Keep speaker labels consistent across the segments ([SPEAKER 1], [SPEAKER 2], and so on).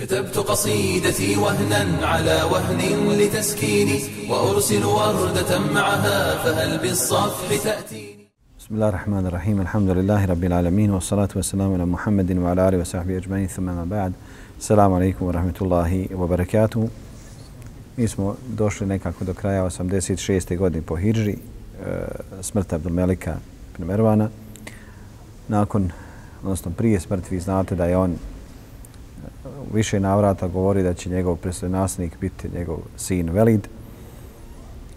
[SPEAKER 1] كتبت قصيدتي وهنا على وهن لتسكيني وأرسل وردة معها فهل بالصفح تأتيني
[SPEAKER 2] بسم الله الرحمن الرحيم الحمد لله رب العالمين والصلاة والسلام على محمد وعلى آله وصحبه أجمعين ثم ما بعد السلام عليكم ورحمة الله وبركاته Mi smo došli nekako do kraja 86. godine po Hidži, smrta Abdulmelika ibn Mervana. Nakon, odnosno prije smrti, vi znate da je on u više navrata govori da će njegov predstavljenik biti njegov sin Velid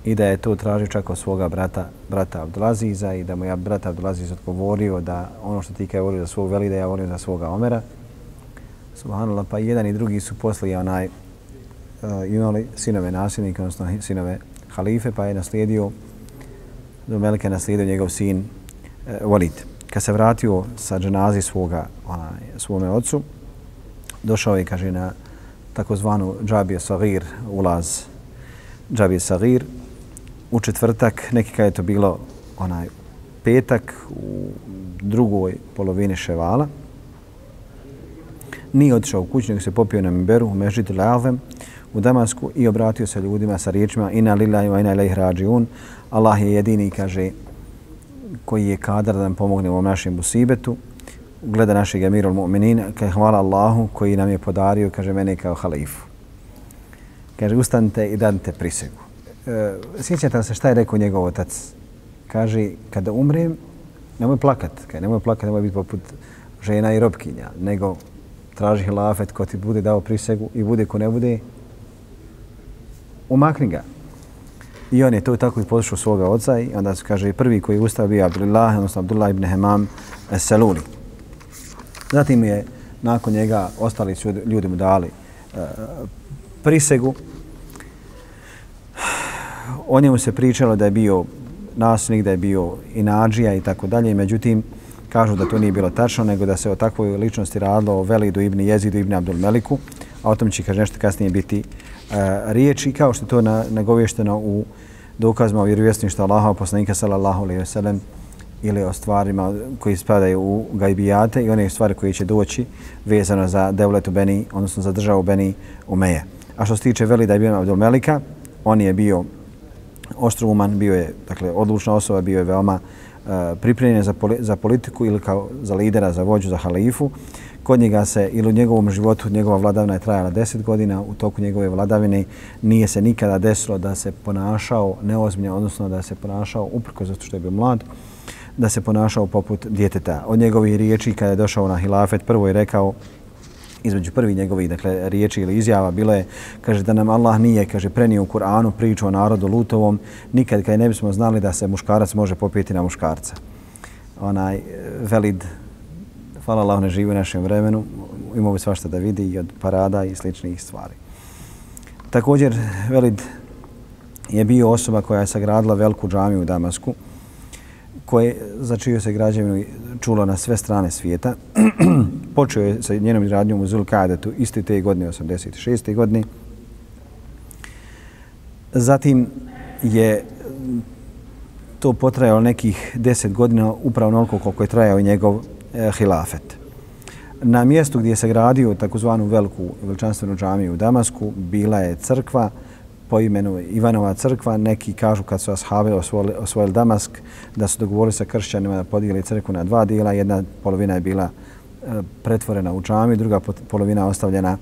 [SPEAKER 2] i da je to tražio čak od svoga brata, brata Abdulaziza i da mu je brat Abdulaziz odgovorio da ono što ti kaj volio za svog Velida, ja volim za svoga Omera. Subhanallah, pa jedan i drugi su poslije onaj, uh, imali sinove nasljednike, odnosno sinove halife, pa je naslijedio, do Melike naslijedio njegov sin eh, uh, Walid. Kad se vratio sa dženazi svoga, onaj, svome ocu, došao je, kaže, na takozvanu džabije sagir, ulaz džabije sagir. U četvrtak, neki kada je to bilo onaj petak u drugoj polovini ševala, nije otišao u kuću, nego se popio na Mimberu u Mežid Lavem u Damasku i obratio se ljudima sa riječima Ina lillahi wa ina ilaih rađiun. Allah je jedini, kaže, koji je kadar da nam pomogne u ovom našem musibetu gleda našeg emirul mu'minin, kaže hvala Allahu koji nam je podario, kaže mene kao halifu. Kaže ustanite i dante prisegu. E, sjećate se šta je rekao njegov otac? Kaže, kada umrem, nemoj plakat, kaže, nemoj plakat, nemoj biti poput žena i robkinja, nego traži hilafet ko ti bude dao prisegu i bude ko ne bude, umakni ga. I on je to tako i poslušao svoga oca i onda se kaže prvi koji je ustao bio Abdullah, odnosno Abdullah ibn Hemam Saluli. Zatim je nakon njega ostali su ljudi mu dali e, prisegu. O njemu se pričalo da je bio nasnik, da je bio inađija i tako dalje. Međutim, kažu da to nije bilo tačno, nego da se o takvoj ličnosti radilo o Velidu ibn Jezidu ibn Abdul Meliku, a o tom će kaže nešto kasnije biti e, riječ i kao što to na, nagovješteno u dokazima o vjerovjesništvu Allaha poslanika sallallahu alejhi ve sellem ili o stvarima koji spadaju u gajbijate i one stvari koje će doći vezano za devletu Beni, odnosno za državu Beni Umeje. A što se tiče Velida ibn Abdul Melika, on je bio oštrouman, bio je dakle, odlučna osoba, bio je veoma uh, pripremljen za, poli za politiku ili kao za lidera, za vođu, za halifu. Kod njega se ili u njegovom životu njegova vladavina je trajala 10 godina. U toku njegove vladavine nije se nikada desilo da se ponašao neozbiljno, odnosno da se ponašao uprko zato što je bio mlad da se ponašao poput djeteta. Od njegovih riječi kada je došao na hilafet, prvo je rekao između prvi njegovih dakle, riječi ili izjava bilo je, kaže da nam Allah nije kaže, prenio u Kur'anu priču o narodu Lutovom, nikad kad ne bismo znali da se muškarac može popijeti na muškarca. Onaj e, Velid, hvala Allah, ne živi u našem vremenu, imao bi svašta da vidi i od parada i sličnih stvari. Također, Velid je bio osoba koja je sagradila veliku džamiju u Damasku, koje, za čiju se građevinu čulo na sve strane svijeta. Počeo je sa njenom izradnjom u Zulkadetu iste te godine, 86. godine. Zatim je to potrajalo nekih deset godina, upravo onoliko koliko je trajao njegov e, hilafet. Na mjestu gdje se gradio takozvanu veliku veličanstvenu džamiju u Damasku bila je crkva po imenu Ivanova crkva. Neki kažu kad su ashabi osvojili, osvojili Damask da su dogovorili sa kršćanima da podijeli crkvu na dva dijela. Jedna polovina je bila e, pretvorena u džami, druga polovina ostavljena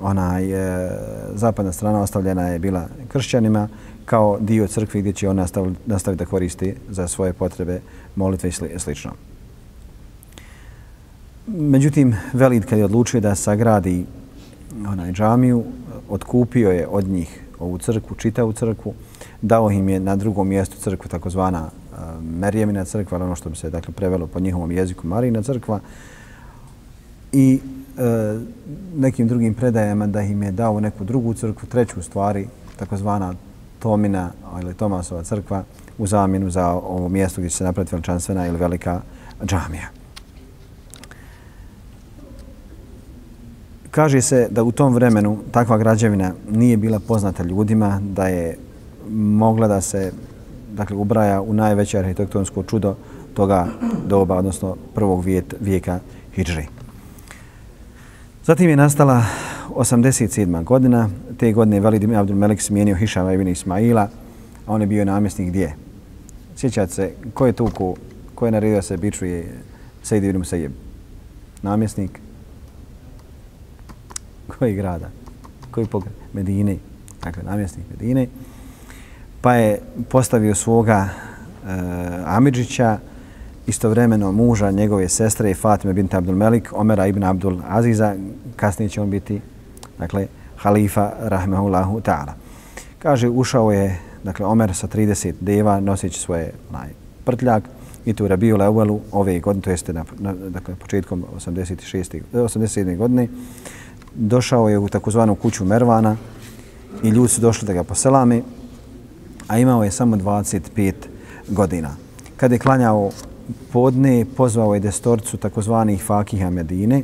[SPEAKER 2] onaj e, zapadna strana ostavljena je bila kršćanima kao dio crkve gdje će on nastaviti, nastaviti da koristi za svoje potrebe molitve i slično. Međutim, Velid kad je odlučio da sagradi onaj džamiju, otkupio je od njih ovu crkvu, čitavu crkvu, dao im je na drugom mjestu crkvu takozvana e, Merijemina crkva, ono što bi se dakle, prevelo po njihovom jeziku Marina crkva. I e, nekim drugim predajama da im je dao neku drugu crkvu, treću stvari, takozvana Tomina ili Tomasova crkva, u zamjenu za ovo mjesto gdje će se napraviti veličanstvena ili velika džamija. Kaže se da u tom vremenu takva građevina nije bila poznata ljudima, da je mogla da se dakle, ubraja u najveće arhitektonsko čudo toga doba, odnosno prvog vijeka Hidžri. Zatim je nastala 87. godina, te godine Velid ibn Abdul Melik smijenio Hišama ibn Ismaila, a on je bio namjesnik gdje? Sjećate se, ko je tuku, ko je naredio se bičuje Sejid ibn Musajib? Namjesnik? Koji grada? Koji pokret? Medine. Dakle, namjesnik Medine. Pa je postavio svoga e, Amidžića, istovremeno muža njegove sestre Fatime bint Abdul Melik, Omera ibn Abdul Aziza, kasnije će on biti dakle, halifa rahmehullahu ta'ala. Kaže, ušao je dakle, Omer sa 30 deva noseći svoje onaj, prtljak i tu Rabiju Leuelu ove godine, to jeste na, na, dakle, početkom 86. 87. godine, došao je u takozvanu kuću Mervana i ljudi su došli da ga poselami, a imao je samo 25 godina. Kad je klanjao podne, pozvao je destorcu takozvanih Fakiha Medine,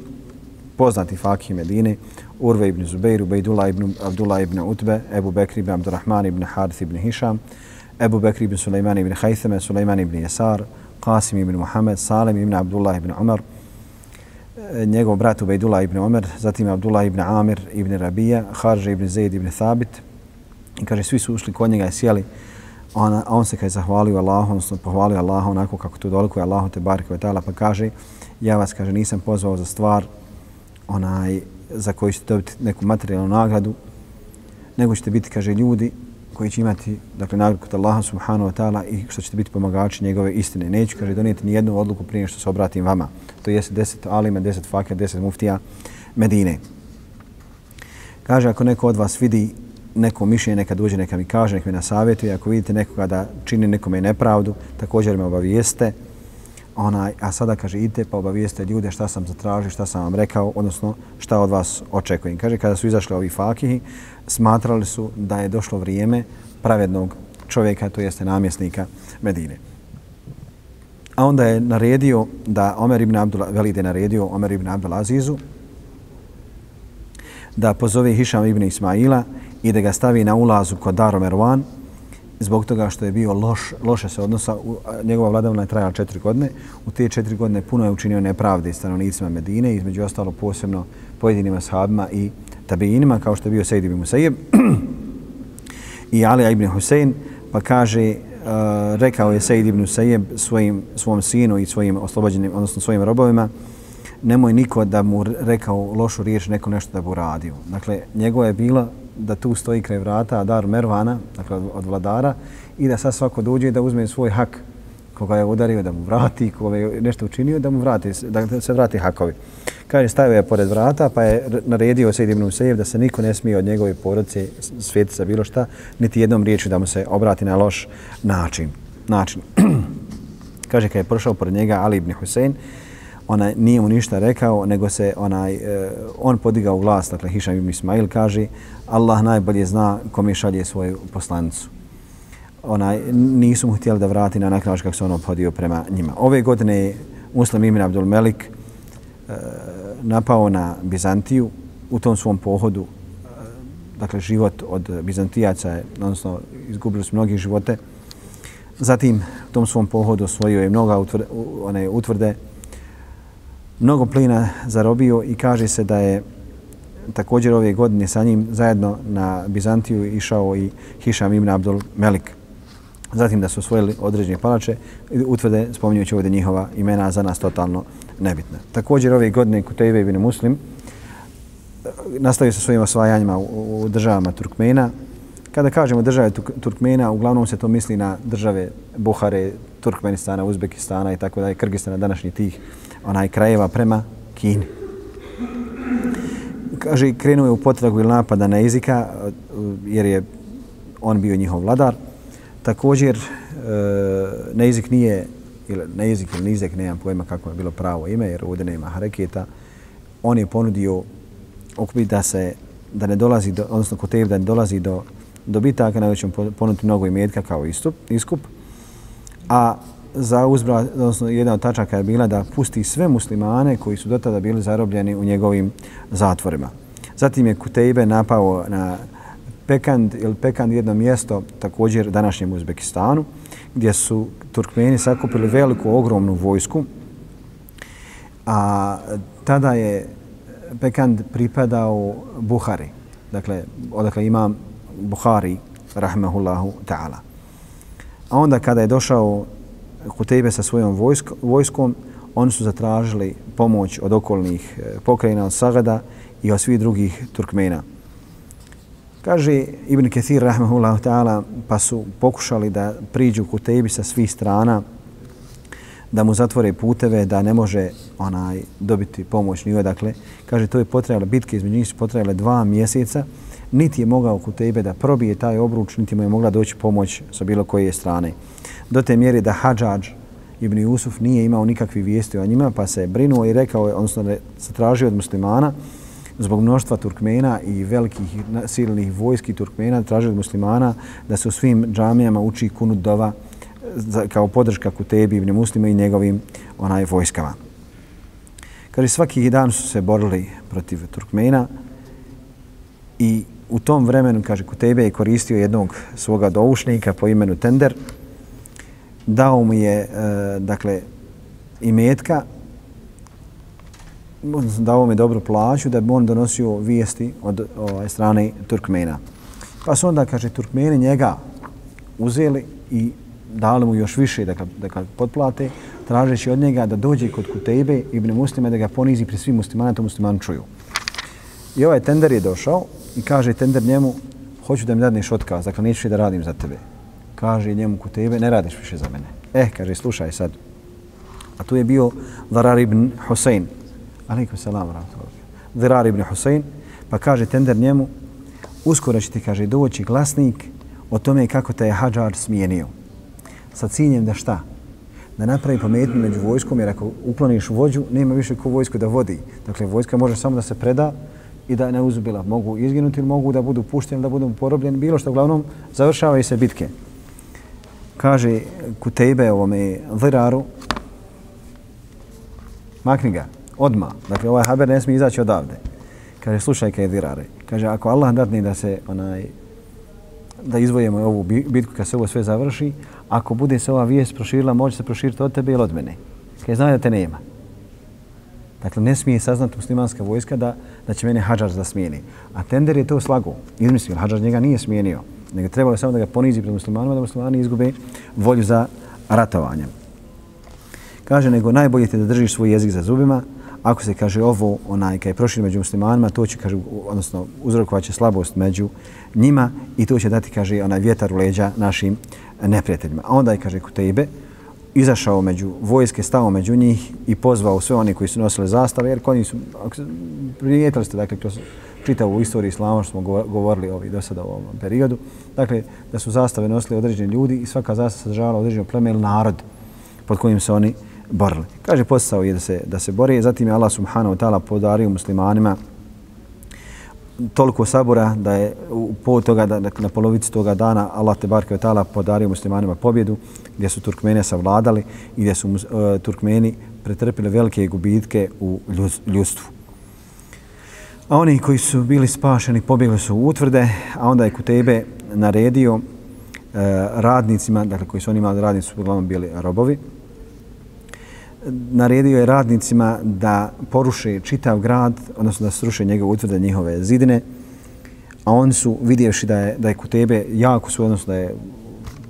[SPEAKER 2] poznati Fakih Medine, Urve ibn Zubeir, Ubejdullah ibn Abdullah ibn Utbe, Ebu Bekri ibn Abdurrahman ibn Harith ibn Hisham, Ebu Bekri ibn Sulejman ibn Haythame, Sulejman ibn Jesar, Qasim ibn Muhammed, Salim ibn Abdullah ibn Umar, njegov brat Ubejdula ibn Umar, zatim Abdullah ibn Amir ibn Rabija, Harže ibn Zaid ibn Thabit. I kaže, svi su ušli kod njega i sjeli. On, on se kaže zahvalio Allahu, odnosno pohvalio Allahu onako kako to dolikuje Allahu te barke pa kaže, ja vas kaže nisam pozvao za stvar onaj za koju ćete dobiti neku materijalnu nagradu, nego ćete biti, kaže, ljudi koji će imati, dakle, nagradu kod Allaha subhanahu wa ta'ala i što ćete biti pomagači njegove istine. Neću, kaže, donijeti ni jednu odluku prije što se obratim vama. To je deset alime, deset fakir, deset muftija Medine. Kaže, ako neko od vas vidi neko mišljenje, neka dođe, neka mi kaže, neka mi nasavjetuje. Ako vidite nekoga da čini nekome nepravdu, također me obavijeste onaj, a sada kaže idite pa obavijeste ljude šta sam zatražio, šta sam vam rekao, odnosno šta od vas očekujem. Kaže kada su izašli ovi fakihi, smatrali su da je došlo vrijeme pravednog čovjeka, to jeste namjesnika Medine. A onda je naredio da Omer ibn Abdul Velid je naredio Omer ibn Abdul Azizu da pozove Hišam ibn Ismaila i da ga stavi na ulazu kod Daro Merwan, zbog toga što je bio loš, loše se odnosa, njegova vladavna je trajala četiri godine. U te četiri godine puno je učinio nepravde stanovnicima Medine, između ostalo posebno pojedinim ashabima i tabijinima, kao što je bio Sejid ibn Musaib i Ali ibn Husein, pa kaže, Eh, rekao je Sejid ibn Sejeb svojim, svom sinu i svojim oslobođenim, odnosno svojim robovima, nemoj niko da mu rekao lošu riječ, neko nešto da bu radio. Dakle, njegova je bila da tu stoji kraj vrata dar Mervana, dakle od vladara, i da sad svako dođe da uzme svoj hak koga je udario, da mu vrati, koga je nešto učinio, da mu vrati, da se vrati hakovi. Kaže, stavio je pored vrata, pa je naredio Sejid ibn Usejev da se niko ne smije od njegove porodice svijeti za bilo šta, niti jednom riječu da mu se obrati na loš način. način. Kaže, kad je prošao pored njega Ali ibn Husein, ona nije mu ništa rekao, nego se onaj, eh, on podigao glas, dakle Hišam ibn Ismail kaže Allah najbolje zna kom šalje svoju poslanicu. Onaj, nisu mu htjeli da vrati na nakrać kako se on obhodio prema njima. Ove godine je Muslim Ibn Abdul Melik Eh, napao na Bizantiju u tom svom pohodu eh, dakle život od Bizantijaca je, odnosno izgubili su mnogi živote. Zatim u tom svom pohodu osvojio je mnoga utvrde, one utvrde mnogo plina zarobio i kaže se da je također ove godine sa njim zajedno na Bizantiju išao i Hišam ibn Abdul Melik. Zatim da su osvojili određene palače, utvrde spominjući ovdje njihova imena za nas totalno nebitna. Također ove godine Kutejve ibn Muslim eh, nastavio sa svojim osvajanjima u državama Turkmena. Kada kažemo države Turkmena, uglavnom se to misli na države Buhare, Turkmenistana, Uzbekistana i tako dalje, Kyrgyzstana, današnji tih onaj krajeva prema Kini. Kaže, krenuo je u potragu ili napada na jezika, eh, jer je on bio njihov vladar. Također, e, na jezik nije, ili na jezik ili nizek, nemam pojma kako je bilo pravo ime, jer ovdje nema hareketa. On je ponudio okupiti da se, da ne dolazi, do, odnosno Kotev da ne dolazi do, dobitaka, nego će ponuditi mnogo imetka kao istup, iskup. A za uzbra, odnosno jedna od tačaka je bila da pusti sve muslimane koji su dotada bili zarobljeni u njegovim zatvorima. Zatim je Kutejbe napao na Pekand ili Pekand jedno mjesto također današnjem Uzbekistanu gdje su Turkmeni sakupili veliku, ogromnu vojsku. A tada je Pekand pripadao Buhari. Dakle, odakle imam Buhari, rahmehullahu ta'ala. A onda kada je došao Kutejbe sa svojom vojsk, vojskom, oni su zatražili pomoć od okolnih eh, pokrajina, od Sagada i od svih drugih Turkmena. Kaže Ibn Kathir, rahmehullahu ta'ala, pa su pokušali da priđu Kutejbi sa svih strana, da mu zatvore puteve, da ne može onaj dobiti pomoć ni odakle. Kaže, to je potrebalo, bitke između njih su potrebale dva mjeseca, niti je mogao Kutejbe da probije taj obruč, niti mu je mogla doći pomoć sa bilo koje strane. Do te mjeri da Hadžađ ibn Jusuf nije imao nikakvi vijesti o njima, pa se brinuo i rekao, odnosno se tražio od muslimana, zbog mnoštva Turkmena i velikih silnih vojski Turkmena, traže od muslimana da se u svim džamijama uči kunut dova e, kao podrška Kutebi ibn Muslima i njegovim onaj vojskama. Kaže, svaki dan su se borili protiv Turkmena i u tom vremenu, kaže, Kutebe je koristio jednog svoga doušnika po imenu Tender. Dao mu je, e, dakle, imetka dao mi dobru plaću da bi on donosio vijesti od ovaj, strane Turkmena. Pa su onda, kaže, Turkmeni njega uzeli i dali mu još više da ga, da ga potplate, tražeći od njega da dođe kod Kutejbe ibn Muslima da ga ponizi pri svim muslimana, to muslimani čuju. I ovaj tender je došao i kaže tender njemu, hoću da mi dadneš otkaz, dakle neću da radim za tebe. Kaže njemu Kutejbe, ne radiš više za mene. Eh, kaže, slušaj sad. A tu je bio Varar ibn Husein. Aleikum salam, Dharar ibn Husein. Pa kaže tender njemu, uskoro će ti, kaže, doći glasnik o tome kako te je Hadžar smijenio sa ciljem da šta? Da napravi pametnu među vojskom, jer ako ukloniš vođu, nema više ko vojsko da vodi. Dakle, vojska može samo da se preda i da ne uzubila. Mogu izginuti ili mogu da budu pušteni, da budu porobljeni, bilo što. Uglavnom, završavaju se bitke. Kaže Kutejbe ovome Dhiraru, makni ga, odma. Dakle, ovaj haber ne smije izaći odavde. Kaže, slušaj kaj dirare. Kaže, ako Allah dadne da se onaj da izvojemo ovu bitku kad se ovo sve završi, ako bude se ova vijest proširila, može se proširiti od tebe ili od mene. Kaj znaju da te nema. Dakle, ne smije saznati muslimanska vojska da, da će mene Hadžar da smijeni. A tender je to slago. Izmislio, Hadžar njega nije smijenio. Nego trebalo samo da ga ponizi pred muslimanima, da muslimani izgube volju za ratovanje. Kaže, nego najbolje ti da držiš svoj jezik za zubima, ako se kaže ovo, onaj, kad je prošli među muslimanima, to će, kaže, odnosno, uzrokovaće slabost među njima i to će dati, kaže, onaj vjetar u leđa našim neprijateljima. A onda je, kaže, Kutejbe, izašao među vojske, stao među njih i pozvao sve oni koji su nosili zastave, jer oni su, primijetili ste, dakle, kroz čitavu istoriju islama, što smo govorili ovi do sada u ovom periodu, dakle, da su zastave nosili određeni ljudi i svaka zastava sadržavala određeno pleme ili narod pod kojim se oni borili. Kaže, postao je da se, da se bori, zatim je Allah subhanahu wa ta'ala podario muslimanima toliko sabora da je u po toga da dakle, na polovici toga dana Allah te barke ta'ala podario muslimanima pobjedu gdje su Turkmene savladali i gdje su uh, Turkmeni pretrpili velike gubitke u ljudstvu. A oni koji su bili spašeni pobjegli su u utvrde, a onda je Kutebe naredio uh, radnicima, dakle koji su oni imali radnici su uglavnom bili robovi, naredio je radnicima da poruše čitav grad, odnosno da sruše njegove utvrde, njihove zidine, a oni su vidjevši da je, da je Kutebe jako su, odnosno da je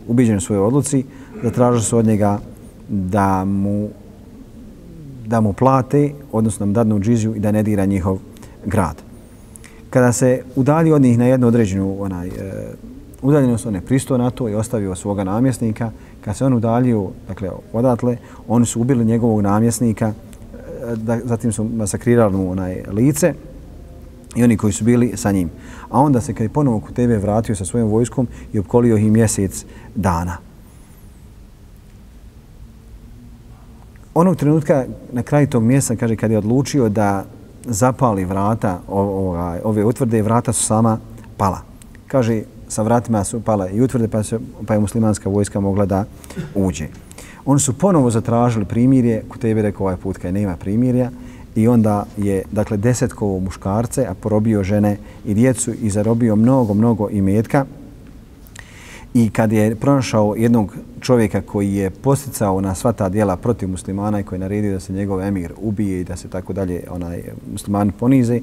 [SPEAKER 2] ubiđen u svojoj odluci, da traže su od njega da mu, da mu plate, odnosno da mu dadnu džiziju i da ne dira njihov grad. Kada se udali od njih na jednu određenu onaj, e, udaljenost, on je pristao na to i ostavio svoga namjesnika. Kad se on udalio dakle, odatle, oni su ubili njegovog namjesnika, e, da, zatim su masakrirali mu onaj lice i oni koji su bili sa njim. A onda se kad je ponovo kod tebe vratio sa svojom vojskom i opkolio ih mjesec dana. Onog trenutka na kraju tog mjesta, kaže, kad je odlučio da zapali vrata ove, ovaj, ove utvrde, vrata su sama pala. Kaže, sa vratima su pala i utvrde, pa, se, pa je muslimanska vojska mogla da uđe. Oni su ponovo zatražili primirje, ko tebi rekao ovaj put kad nema primirja, i onda je dakle desetkovo muškarce, a porobio žene i djecu i zarobio mnogo, mnogo imetka. I kad je pronašao jednog čovjeka koji je posticao na sva ta dijela protiv muslimana i koji je naredio da se njegov emir ubije i da se tako dalje onaj muslimani ponize,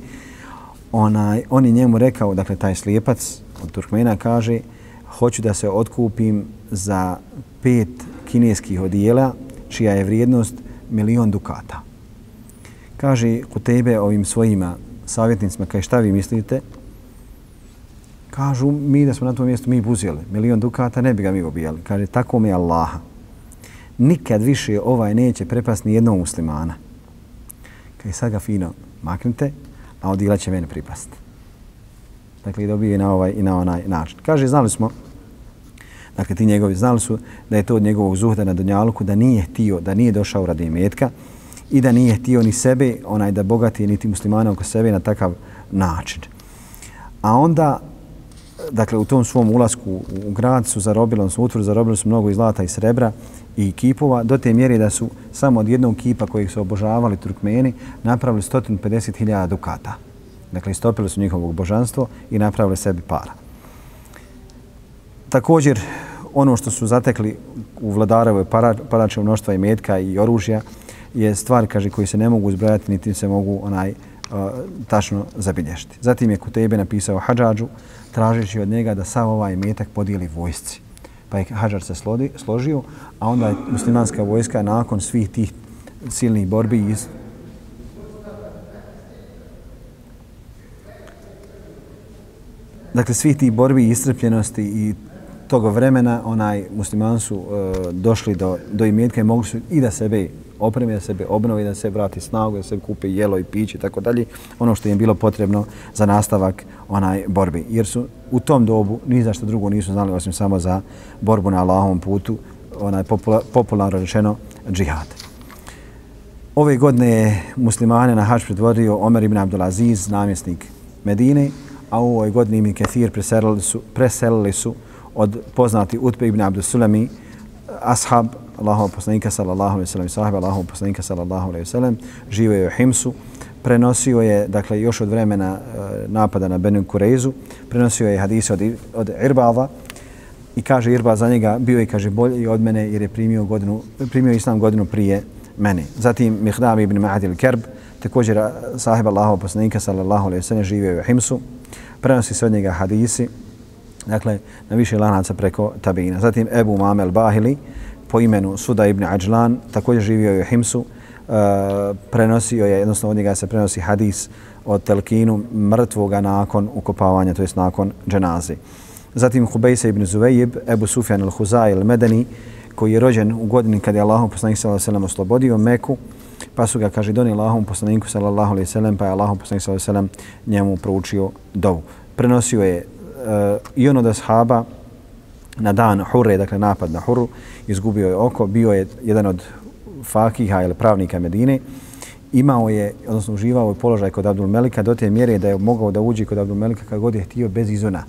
[SPEAKER 2] onaj, on je njemu rekao, dakle taj slijepac od Turkmena kaže hoću da se otkupim za pet kineskih odijela čija je vrijednost milion dukata. Kaže ku tebe ovim svojima savjetnicima, kaj šta vi mislite? Kažu mi da smo na tom mjestu mi buzijeli. Milion dukata ne bi ga mi obijali. Kaže tako mi Allaha. Nikad više ovaj neće prepast ni jednog muslimana. Kaže sad ga fino maknite, a odijela će mene pripasti. Dakle, dobio i na ovaj i na onaj način. Kaže, znali smo, dakle, ti njegovi znali su da je to od njegovog zuhda na Dunjaluku, da nije htio, da nije došao radi metka i da nije htio ni sebe, onaj da bogati, niti muslimana oko sebe na takav način. A onda, dakle, u tom svom ulasku u grad su zarobili, odnosno utvor zarobili su mnogo i zlata i srebra i kipova, do te mjere da su samo od jednog kipa kojih su obožavali Turkmeni napravili 150.000 dukata. Dakle, istopili su njihovo božanstvo i napravili sebi para. Također, ono što su zatekli u vladarovoj parače mnoštva i metka i oružja je stvar, kaže, koji se ne mogu zbrojati niti se mogu onaj e, tačno zabilješiti. Zatim je Kutebe napisao Hadžađu, tražeći od njega da sav ovaj metak podijeli vojsci. Pa je Hadžar se složio, a onda je muslimanska vojska nakon svih tih silnih borbi i dakle, svih tih borbi i istrpljenosti i toga vremena onaj musliman su uh, došli do, do imetka i mogli su i da sebe opreme, da sebe obnovi, da se vrati snagu, da se kupe jelo i piće i tako dalje. Ono što im bilo potrebno za nastavak onaj borbi. Jer su u tom dobu ni za što drugo nisu znali osim samo za borbu na Allahovom putu, onaj popula, popularno rečeno džihad. Ove godine je muslimane na hač predvodio Omer ibn Abdulaziz, namjesnik Medine, a u ovoj godini Ibn Kathir preselili su, preselili su od poznati Utbe ibn Abdu Sulami, ashab Allahov poslanika sallallahu alejhi ve sellem, sahaba Allahov poslanika sallallahu alejhi ve sellem, živio je u Himsu, prenosio je, dakle, još od vremena e, napada na Benu Kureizu, prenosio je hadise od, od Irbava i kaže Irba za njega bio je, kaže, bolji od mene jer je primio, godinu, primio islam godinu prije mene. Zatim Mihdam ibn Ma'ad il-Kerb, također sahib Allahov poslanika sallallahu alejhi ve sellem, živio je u Himsu, prenosi se od njega hadisi, dakle, na više lanaca preko tabina. Zatim Ebu Mamel Bahili, po imenu Suda ibn Ajlan, također živio je u Himsu, uh, prenosio je, odnosno od njega se prenosi hadis o telkinu mrtvoga nakon ukopavanja, to jest nakon dženazi. Zatim Hubejsa ibn Zuvejib, Ebu Sufjan al-Huzaj al-Medani, koji je rođen u godini kad je Allahom poslanik sallallahu alejhi ve oslobodio Meku, pa su ga kaže doni Allahom poslaniku sallallahu alejhi ve sellem, pa je Allahom poslaniku sallallahu alejhi ve sellem njemu proučio dovu. Prenosio je uh, i ono da sahaba na dan Hurre, dakle napad na Hurru, izgubio je oko, bio je jedan od fakiha ili pravnika Medine, imao je, odnosno uživao je položaj kod Abdul Melika do te mjere da je mogao da uđe kod Abdul Melika kad god je htio bez izona.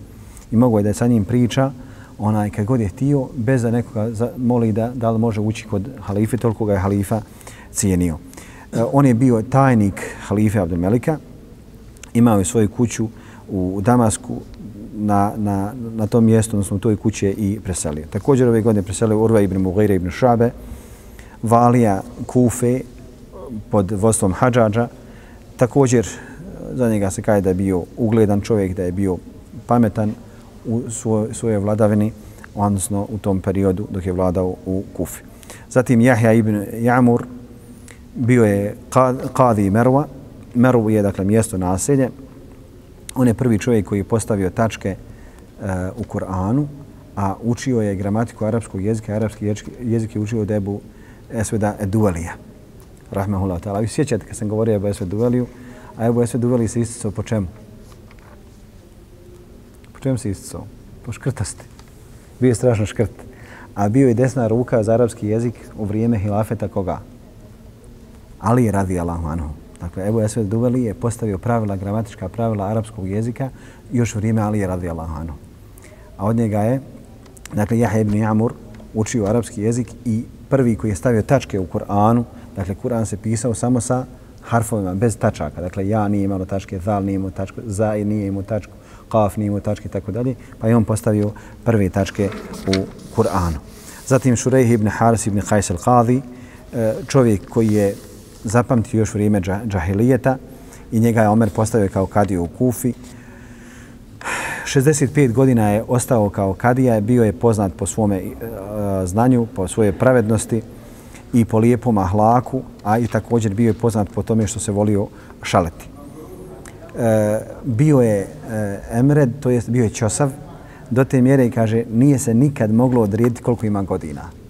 [SPEAKER 2] I mogao je da je sa njim priča onaj kad god je htio bez da nekoga moli da, da li može ući kod halife, toliko ga je halifa cijenio. E, on je bio tajnik halife Abdelmelika, imao je svoju kuću u Damasku, na, na, na tom mjestu, odnosno u toj kući i preselio. Također ove godine preselio Urva ibn Mughira ibn Šabe, valija Kufe e, pod vodstvom Hadžađa. Također e, za njega se kaže da je bio ugledan čovjek, da je bio pametan u svoj, svojoj vladavini, odnosno u tom periodu dok je vladao u Kufi. Zatim Jahja ibn Jamur bio je kadi Merva. Mervu je dakle mjesto naselje On je prvi čovjek koji je postavio tačke uh, u Koranu, a učio je gramatiku arapskog jezika, arapski jezik je učio debu Esveda Edualija. Rahmehullah ta'ala. Vi sjećate kad sam govorio Ebu Esved Edualiju, a Ebu Esved Edualiji se isticao po čemu? Po čemu se isticao? Po škrtasti. Bio je strašno škrt. A bio je desna ruka za arapski jezik u vrijeme hilafeta koga? Ali radi Allahu anhu. Dakle, Ebu Esved Duveli je postavio pravila, gramatička pravila arapskog jezika još u vrijeme Ali radi anhu. A od njega je, dakle, Jahe ibn Jamur učio arapski jezik i prvi koji je stavio tačke u Kur'anu, dakle, Kur'an se pisao samo sa harfovima, bez tačaka. Dakle, ja nije imalo tačke, zal nije imao tačku, za i nije imao tačku, kaf nije imao tačke i tako dalje. Pa je on postavio prve tačke u Kur'anu. Zatim Šurejh ibn Haris ibn Qais al-Qadhi, e, čovjek koji je zapamtio još vrijeme džahilijeta i njega je Omer postavio kao kadiju u Kufi. 65 godina je ostao kao kadija, bio je poznat po svome e, znanju, po svoje pravednosti i po lijepom ahlaku, a i također bio je poznat po tome što se volio šaleti. E, bio je e, Emred, to jest bio je Ćosav, do te mjere kaže nije se nikad moglo odrediti koliko ima godina.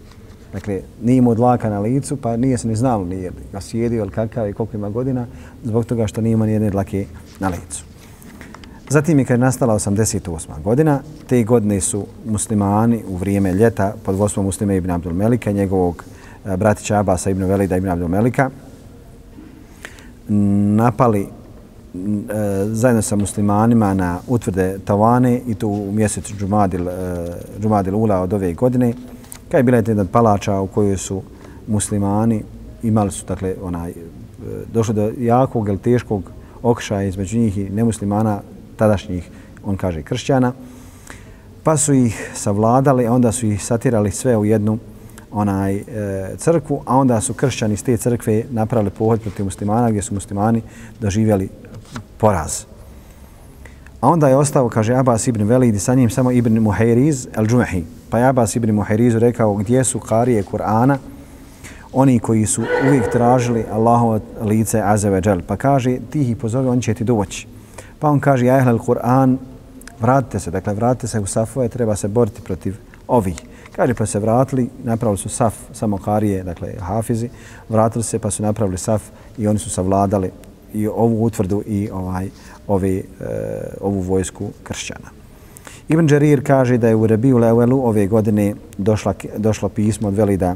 [SPEAKER 2] Dakle, nije imao dlaka na licu, pa nije se ni znalo nije ga sjedio ili kakav i koliko ima godina, zbog toga što nije imao nijedne dlake na licu. Zatim je kad je nastala 88. godina, te godine su muslimani u vrijeme ljeta pod vodstvom muslima Ibn Abdul Melika, i njegovog eh, bratića Abasa Ibn Velida Ibn Abdul Melika, napali E, zajedno sa muslimanima na utvrde Tavane i to u mjesecu Džumadil, e, Džumadil Ula od ove godine, kad je bila jedna palača u kojoj su muslimani imali su, dakle, onaj, e, došlo do jakog ili teškog okšaja između njih i nemuslimana tadašnjih, on kaže, kršćana, pa su ih savladali, a onda su ih satirali sve u jednu onaj e, crkvu, a onda su kršćani iz te crkve napravili pohod protiv muslimana gdje su muslimani doživjeli poraz. A onda je ostao, kaže Abbas ibn Velid, sa njim samo ibn Muhayriz al-Džumahi. Pa je Abbas ibn Muhairizu rekao gdje su karije Kur'ana, oni koji su uvijek tražili Allahovo lice Azevedžel. Pa kaže, ti ih pozove, on će ti doći. Pa on kaže, ja ehlel Kur'an, vratite se, dakle vratite se u safove, treba se boriti protiv ovih. Kaže, pa se vratili, napravili su saf, samo karije, dakle hafizi, vratili se pa su napravili saf i oni su savladali i ovu utvrdu i ovaj ovi, e, ovu vojsku kršćana. Ibn Đarir kaže da je u Rebiju Levelu ove godine došla, došlo pismo od Velida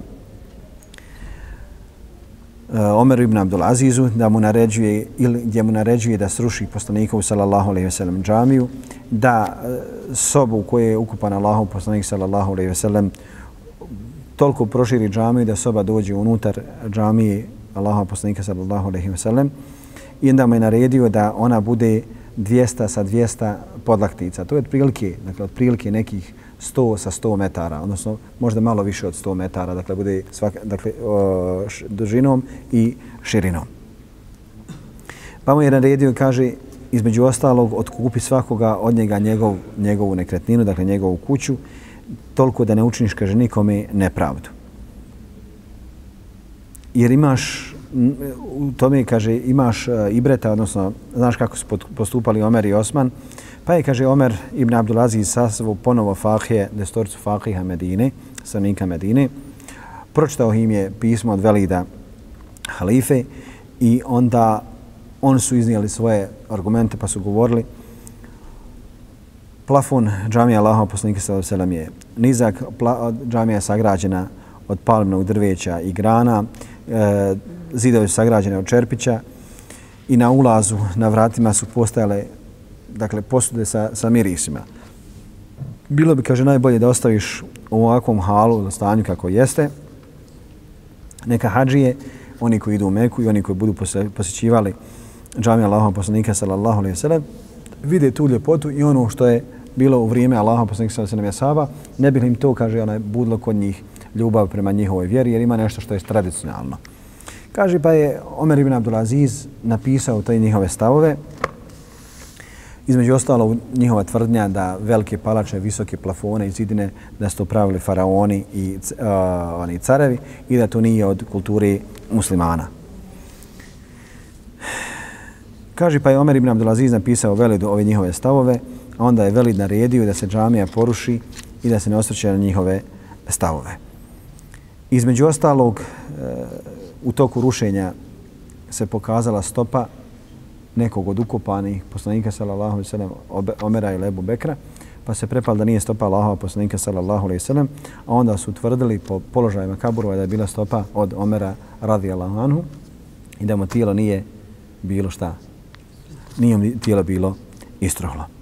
[SPEAKER 2] e, Omeru ibn Abdul Azizu da mu naređuje ili gdje mu naređuje da sruši poslanikovu sallallahu alejhi ve sellem džamiju da e, sobu u kojoj je ukupan Allahov poslanik sallallahu alejhi ve sellem toliko proširi džamiju da soba dođe unutar džamije Allahov poslanika sallallahu alejhi ve sellem i onda mu je naredio da ona bude 200 sa 200 podlaktica. To je otprilike, dakle, otprilike nekih 100 sa 100 metara, odnosno možda malo više od 100 metara, dakle, bude svak, dakle, š, dužinom i širinom. Pa mu je naredio, kaže, između ostalog, otkupi svakoga od njega njegov, njegovu nekretninu, dakle, njegovu kuću, toliko da ne učiniš, kaže, nikome nepravdu. Jer imaš u tome, kaže, imaš e, Ibreta, odnosno, znaš kako su postupali Omer i Osman, pa je, kaže, Omer ibn Abdulaziz sasvu ponovo Fahije, destorcu Fahiha Medine, stanovnika Medine, pročitao im je pismo od Velida halife i onda oni su iznijeli svoje argumente pa su govorili plafon džamija Allaha poslanika sallallahu alejhi je nizak, džamija je sagrađena od palmnog drveća i grana, e, zidovi su sagrađene od čerpića i na ulazu, na vratima su postajale dakle, posude sa, sa mirisima. Bilo bi, kaže, najbolje da ostaviš u ovakvom halu, na stanju kako jeste, neka hađije, oni koji idu u Meku i oni koji budu posjećivali džamija Allahom poslanika sallallahu alaihi sallam, vide tu ljepotu i ono što je bilo u vrijeme Allaha poslanika sallallahu alaihi sallam ne bi im to, kaže, onaj budlo kod njih ljubav prema njihovoj vjeri, jer ima nešto što je tradicionalno. Kaže pa je Omer ibn Abdulaziz napisao te njihove stavove. Između ostalo njihova tvrdnja da velike palače, visoke plafone i zidine da su to pravili faraoni i uh, oni carevi i da to nije od kulturi muslimana. Kaže pa je Omer ibn Abdulaziz napisao Velidu ove njihove stavove, a onda je Velid naredio da se džamija poruši i da se ne osvrće na njihove stavove. Između ostalog, e, u toku rušenja se pokazala stopa nekog od ukopanih poslanika sallallahu alejhi ve sellem Omera i Lebu Bekra pa se prepal da nije stopa Allahova poslanika sallallahu alejhi ve sellem a onda su tvrdili po položajima kaburova da je bila stopa od Omera radijallahu anhu i da mu tijelo nije bilo šta. Nije tijelo bilo istrohlo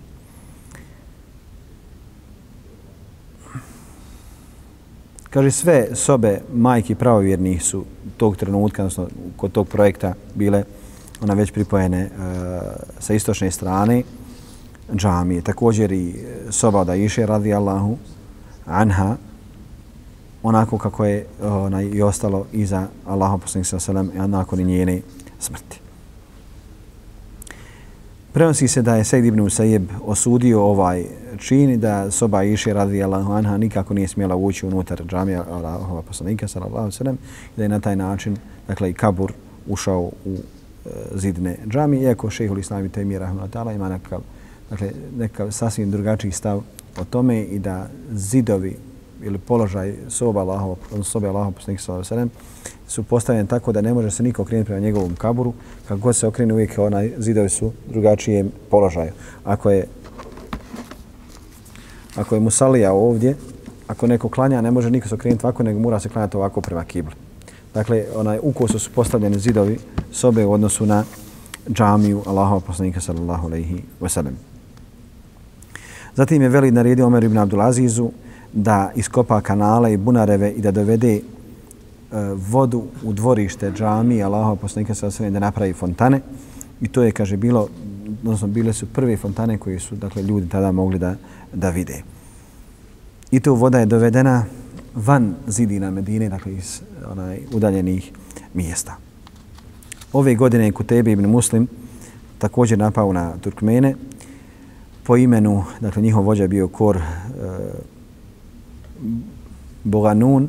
[SPEAKER 2] Kaže, sve sobe majki pravovjernih su tog trenutka, odnosno kod tog projekta, bile ona već pripojene e, sa istočne strane džamije. Također i soba da iše radi Allahu anha onako kako je e, onaj, i ostalo iza Allaha poslanika sallallahu alejhi ve sellem nakon njene smrti. Prenosi se da je Sejd ibn Usajeb osudio ovaj čin da soba Iše radi Allahu anha nikako nije smjela ući unutar džamija Allahova poslanika sallallahu sallam ve sellem da je na taj način dakle i kabur ušao u e, zidne džamije iako šejhul islami temije Temir ima nekakav, dakle nekakav sasvim drugačiji stav o tome i da zidovi ili položaj soba Allahova sobe Allahova poslanika sallallahu sallam ve sellem su postavljene tako da ne može se niko okrenuti prema njegovom kaburu. Kako god se okrene, uvijek onaj zidovi su drugačije položaju. Ako je ako je musalija ovdje, ako neko klanja, ne može niko se okrenuti ovako, nego mora se klanjati ovako prema kibli. Dakle, onaj ukoso su postavljeni zidovi sobe u odnosu na džamiju Allahova poslanika sallallahu alejhi ve sellem. Zatim je veli naredio Omer ibn Abdulazizu da iskopa kanale i bunareve i da dovede E, vodu u dvorište džami Allahova poslanika sa sve da napravi fontane i to je kaže bilo odnosno bile su prve fontane koje su dakle ljudi tada mogli da da vide. I to voda je dovedena van zidina Medine, dakle iz onaj udaljenih mjesta. Ove godine je Kutebi ibn Muslim također napao na Turkmene. Po imenu, dakle njihov vođa bio Kor e, Boganun,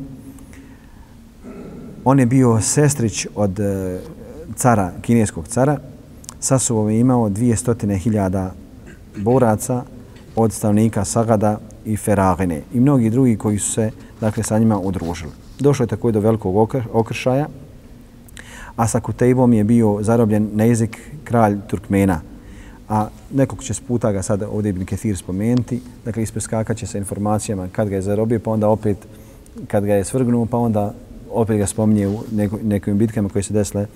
[SPEAKER 2] On je bio sestrić od e, cara, kineskog cara. Sa sobom je imao 200.000 boraca od stavnika Sagada i Feragine i mnogi drugi koji su se dakle, sa njima udružili. Došlo je tako do velikog okršaja, a sa Kutejbom je bio zarobljen na jezik kralj Turkmena. A nekog će sputa ga sad ovdje Ibn Ketir spomenuti, dakle ispreskakat će sa informacijama kad ga je zarobio, pa onda opet kad ga je svrgnuo, pa onda opet ga spominje u nekim bitkama koje se desile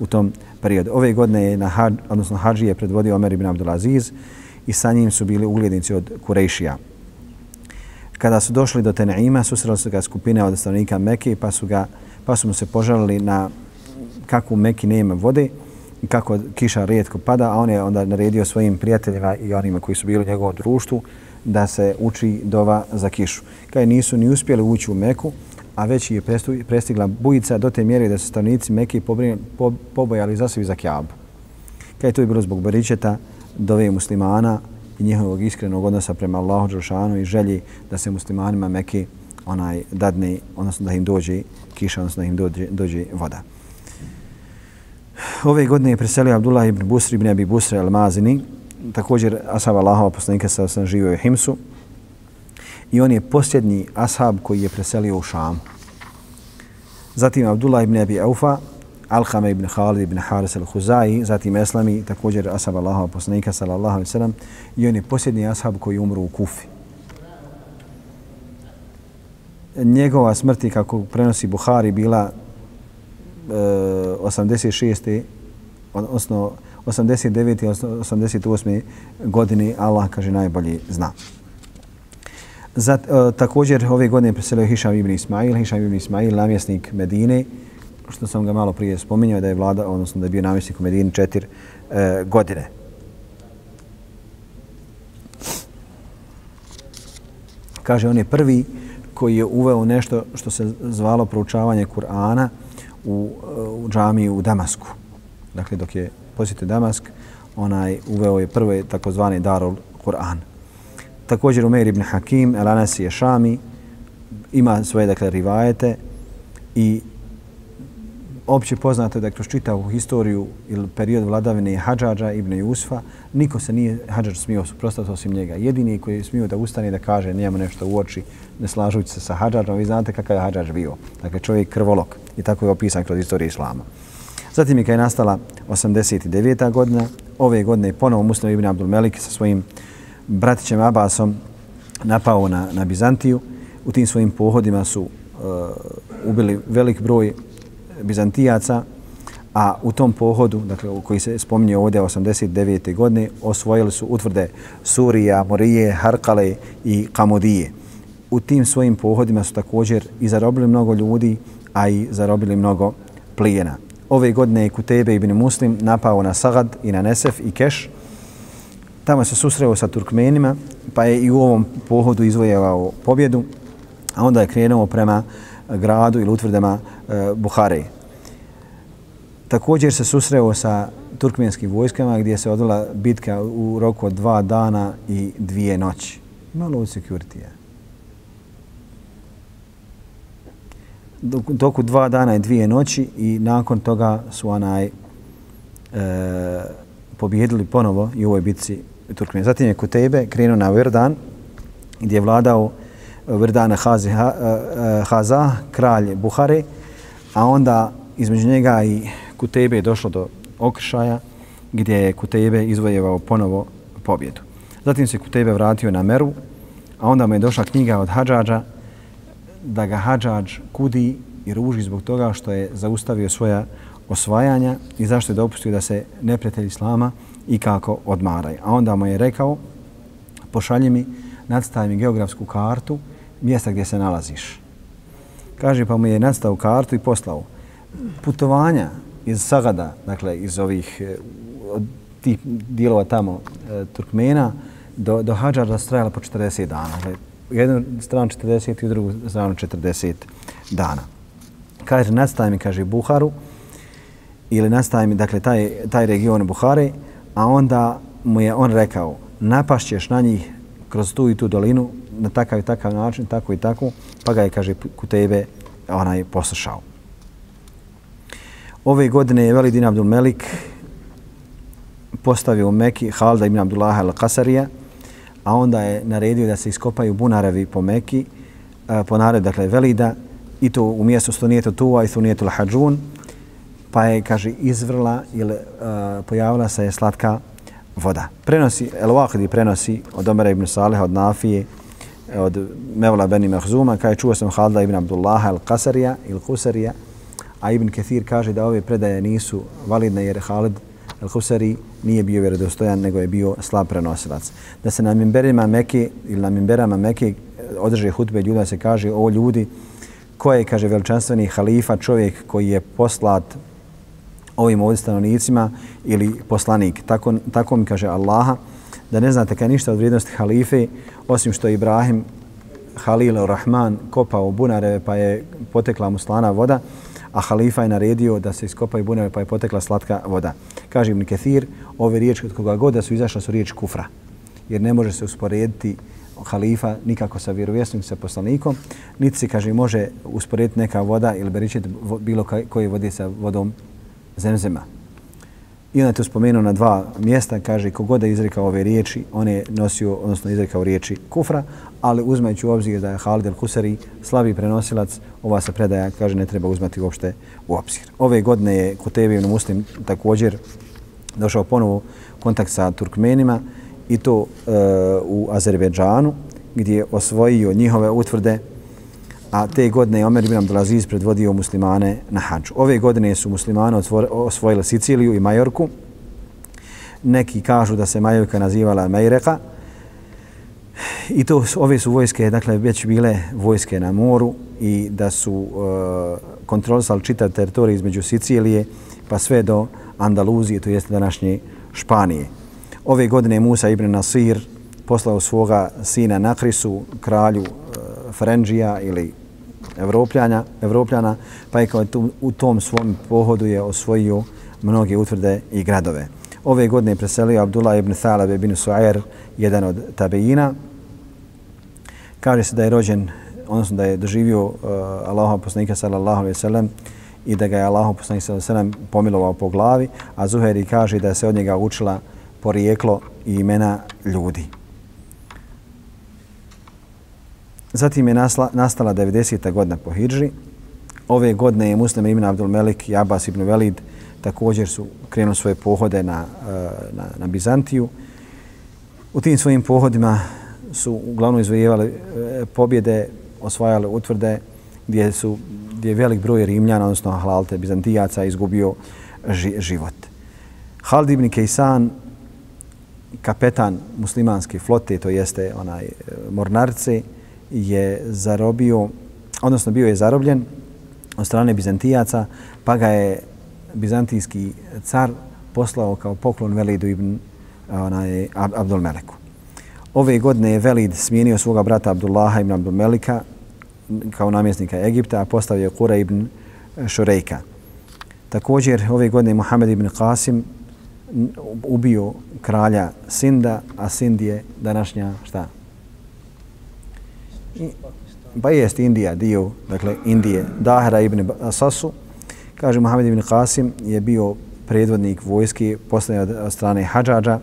[SPEAKER 2] u tom periodu. Ove godine je na hađ, odnosno hađi je predvodio Omer ibn Abdulaziz i sa njim su bili uglednici od Kurejšija. Kada su došli do Tenaima, susreli su ga skupine od stanovnika Mekke pa su, ga, pa su mu se požalili na kako u Mekki nema vode i kako kiša rijetko pada, a on je onda naredio svojim prijateljima i onima koji su bili u njegovom društvu da se uči dova za kišu. Kaj nisu ni uspjeli ući u Meku, a već je prestigla bujica do te mjere da su stanovnici Mekke pobojali za sebi za Kjabu. Kaj je to je bilo zbog baričeta, dove muslimana i njihovog iskrenog odnosa prema Allahu Đelšanu i želji da se muslimanima Mekke onaj dadne, odnosno da im dođe kiša, odnosno da im dođe, dođe voda. Ove godine je preselio Abdullah ibn Busri ibn Abi Busri al-Mazini, također Asab Allahova poslanika sa sam živio u Himsu, i on je posljednji ashab koji je preselio u Šam. Zatim Abdullah ibn Abi Aufa, Alhame ibn Khalid ibn Haris al-Huzai, zatim Eslami, također ashab Allahova poslanika sallallahu alaihi sallam i on je posljednji ashab koji umru u Kufi. Njegova smrti, kako prenosi Buhari, bila e, 86. odnosno 89. 88. godine Allah kaže najbolji zna. Zat, e, također ove godine preselio Hišam ibn Ismail, Hišam ibn Ismail, namjesnik Medine, što sam ga malo prije spominjao da je vlada, odnosno da je bio namjesnik u Medini četiri e, godine. Kaže, on je prvi koji je uveo nešto što se zvalo proučavanje Kur'ana u, e, u džamiji u Damasku. Dakle, dok je posjetio Damask, onaj uveo je prvi takozvani Darul Kur'an. Također Umeir ibn Hakim, El Anas je Šami, ima svoje dakle, rivajete i opće poznato je da kroz čitavu historiju ili period vladavine Hadžađa ibn Jusfa, niko se nije Hadžađ smio suprostati osim njega. Jedini koji je smio da ustane da kaže njemu nešto u oči, ne slažući se sa Hadžađom, vi znate kakav je Hadžađ bio. Dakle, čovjek krvolok i tako je opisan kroz istoriju Islama. Zatim je kada je nastala 89. godina, ove godine je ponovo Muslim ibn Abdul Melik sa svojim bratićem Abasom napao na, na Bizantiju. U tim svojim pohodima su uh, ubili velik broj Bizantijaca, a u tom pohodu, dakle, u koji se spominje ovdje 89. godine, osvojili su utvrde Surija, Morije, Harkale i Kamodije. U tim svojim pohodima su također i zarobili mnogo ljudi, a i zarobili mnogo plijena. Ove godine je Kutebe ibn Muslim napao na Sagad i na Nesef i Keš, Tamo se susreo sa Turkmenima, pa je i u ovom pohodu izvojevao pobjedu, a onda je krenuo prema gradu ili utvrdama e, Buhare. Također se susreo sa turkmenskim vojskama gdje se odvila bitka u roku od dva dana i dvije noći. Malo od security toku dva dana i dvije noći i nakon toga su onaj e, pobjedili ponovo i u ovoj bitci Turkmenije. Zatim je Kutebe krenuo na Verdan gdje je vladao Verdana Hazi, e, e, Haza, kralj Buhare, a onda između njega i Kutebe je došlo do okršaja gdje je Kutebe izvojevao ponovo pobjedu. Zatim se Kutebe vratio na Meru, a onda mu je došla knjiga od Hadžađa da ga Hadžađ kudi i ruži zbog toga što je zaustavio svoja osvajanja i zašto je dopustio da se neprijatelj Islama i kako odmaraju. A onda mu je rekao, pošalji mi, nadstavi mi geografsku kartu mjesta gdje se nalaziš. Kaže, pa mu je nadstavio kartu i poslao putovanja iz Sagada, dakle iz ovih e, od tih dijelova tamo e, Turkmena, do, do Hadžara strajala po 40 dana. Dakle, jednu stranu 40 i drugu stranu 40 dana. Kaže, nastaje mi, kaže, Buharu, ili nastaje mi, dakle, taj, taj region Buhare, a onda mu je on rekao, napašćeš na njih kroz tu i tu dolinu na takav i takav način, tako i tako, pa ga je, kaže, ku tebe onaj poslušao. Ove godine je Velidin Abdul Melik postavio u Meki Halda ibn Abdullah al-Qasarija, a onda je naredio da se iskopaju bunarevi po Meki, eh, po naredu, dakle, Velida, i to u mjestu Stunijetu Tuva i Stonijetu Lahađun, pa je, kaže, izvrla ili uh, pojavila se je slatka voda. Prenosi, El Wahidi prenosi od Omera ibn Saliha, od Nafije, od Mevla Beni Mehzuma, kaže, čuo sam Halda ibn Abdullah al-Qasarija ili Kusarija, a Ibn Kathir kaže da ove predaje nisu validne jer Halid al-Husari nije bio vjerodostojan, nego je bio slab prenosilac. Da se na mimberima Mekke ili na mimberama Mekke održe hutbe ljuda se kaže o ljudi ko je, kaže, veličanstveni halifa, čovjek koji je poslat ovim ovdje stanovnicima ili poslanik. Tako, tako mi kaže Allaha da ne znate kaj ništa od vrijednosti halife osim što je Ibrahim Halil Rahman kopao bunare pa je potekla mu slana voda a halifa je naredio da se iskopaju bunare pa je potekla slatka voda. Kaže Ibn Kathir, ove riječi od koga god da su izašle su riječi kufra. Jer ne može se usporediti halifa nikako sa vjerovjesnim, sa poslanikom, niti se, kaže, može usporediti neka voda ili beričiti bilo koje vode sa vodom zemzema. I onda je to spomenuo na dva mjesta, kaže, kogod je izrekao ove riječi, on je nosio, odnosno izrekao riječi kufra, ali uzmajući u obzir da je Halid al-Husari slabi prenosilac, ova se predaja, kaže, ne treba uzmati uopšte u obzir. Ove godine je Kutebijevno muslim također došao ponovo kontakt sa Turkmenima i to e, u Azerbejdžanu, gdje je osvojio njihove utvrde, a te godine je Omer ibn Abdelaziz predvodio muslimane na hađu. Ove godine su muslimane osvojili Siciliju i Majorku. Neki kažu da se Majorka nazivala Mejreka. I to ove su vojske, dakle, već bile vojske na moru i da su e, kontrolisali čitav teritorij između Sicilije pa sve do Andaluzije, to jeste današnje Španije. Ove godine Musa ibn Nasir poslao svoga sina Nakrisu, kralju e, uh, Frendžija ili Evropljana, Evropljana, pa je kao tu, u tom svom pohodu je osvojio mnoge utvrde i gradove. Ove godine je preselio Abdullah ibn Thalab ibn Su'air, jedan od tabeina. Kaže se da je rođen, odnosno da je doživio uh, Allahov poslanika sallallahu alejhi ve sellem i da ga je Allahov poslanik sallallahu alejhi ve sellem pomilovao po glavi, a Zuheri kaže da se od njega učila porijeklo i imena ljudi. Zatim je nasla, nastala 90. godina po Hidži. Ove godine je Muslim ibn Abdul Melik i Abbas ibn Velid također su krenuli svoje pohode na, e, na, na Bizantiju. U tim svojim pohodima su uglavnom izvojevali e, pobjede, osvajali utvrde gdje su gdje je velik broj Rimljana, odnosno Halalite, Bizantijaca, izgubio ži, život. Halid ibn Kejsan, kapetan muslimanske flote, to jeste onaj e, mornarce, je zarobio, odnosno bio je zarobljen od strane Bizantijaca, pa ga je bizantijski car poslao kao poklon Velidu ibn onaj, Abdul Meleku. Ove godine je Velid smijenio svoga brata Abdullaha ibn Abdul Melika kao namjesnika Egipta, a postavio je Kura ibn Šurejka. Također, ove godine Muhammed ibn Qasim ubio kralja Sinda, a Sind je današnja šta? Pa jest Indija, dio, dakle Indije, Dahra ibn Sasu. Kaže, Muhammed ibn Qasim je bio predvodnik vojski postavljen od strane Hadžađa,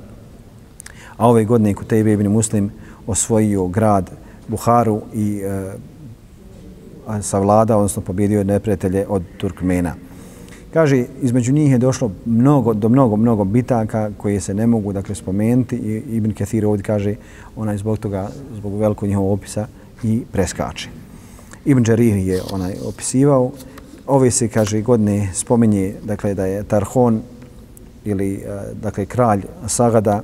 [SPEAKER 2] a ove godine Kutejbe ibn Muslim osvojio grad Buharu i e, savlada, odnosno pobjedio neprijatelje od Turkmena. Kaže, između njih je došlo mnogo, do mnogo, mnogo bitaka koje se ne mogu dakle, spomenuti i Ibn Kathir ovdje kaže, onaj zbog toga, zbog velikog njihovog opisa i preskače. Ibn Đarir je onaj opisivao, ove se, kaže, godine spominje dakle, da je Tarhon ili e, dakle, kralj Sagada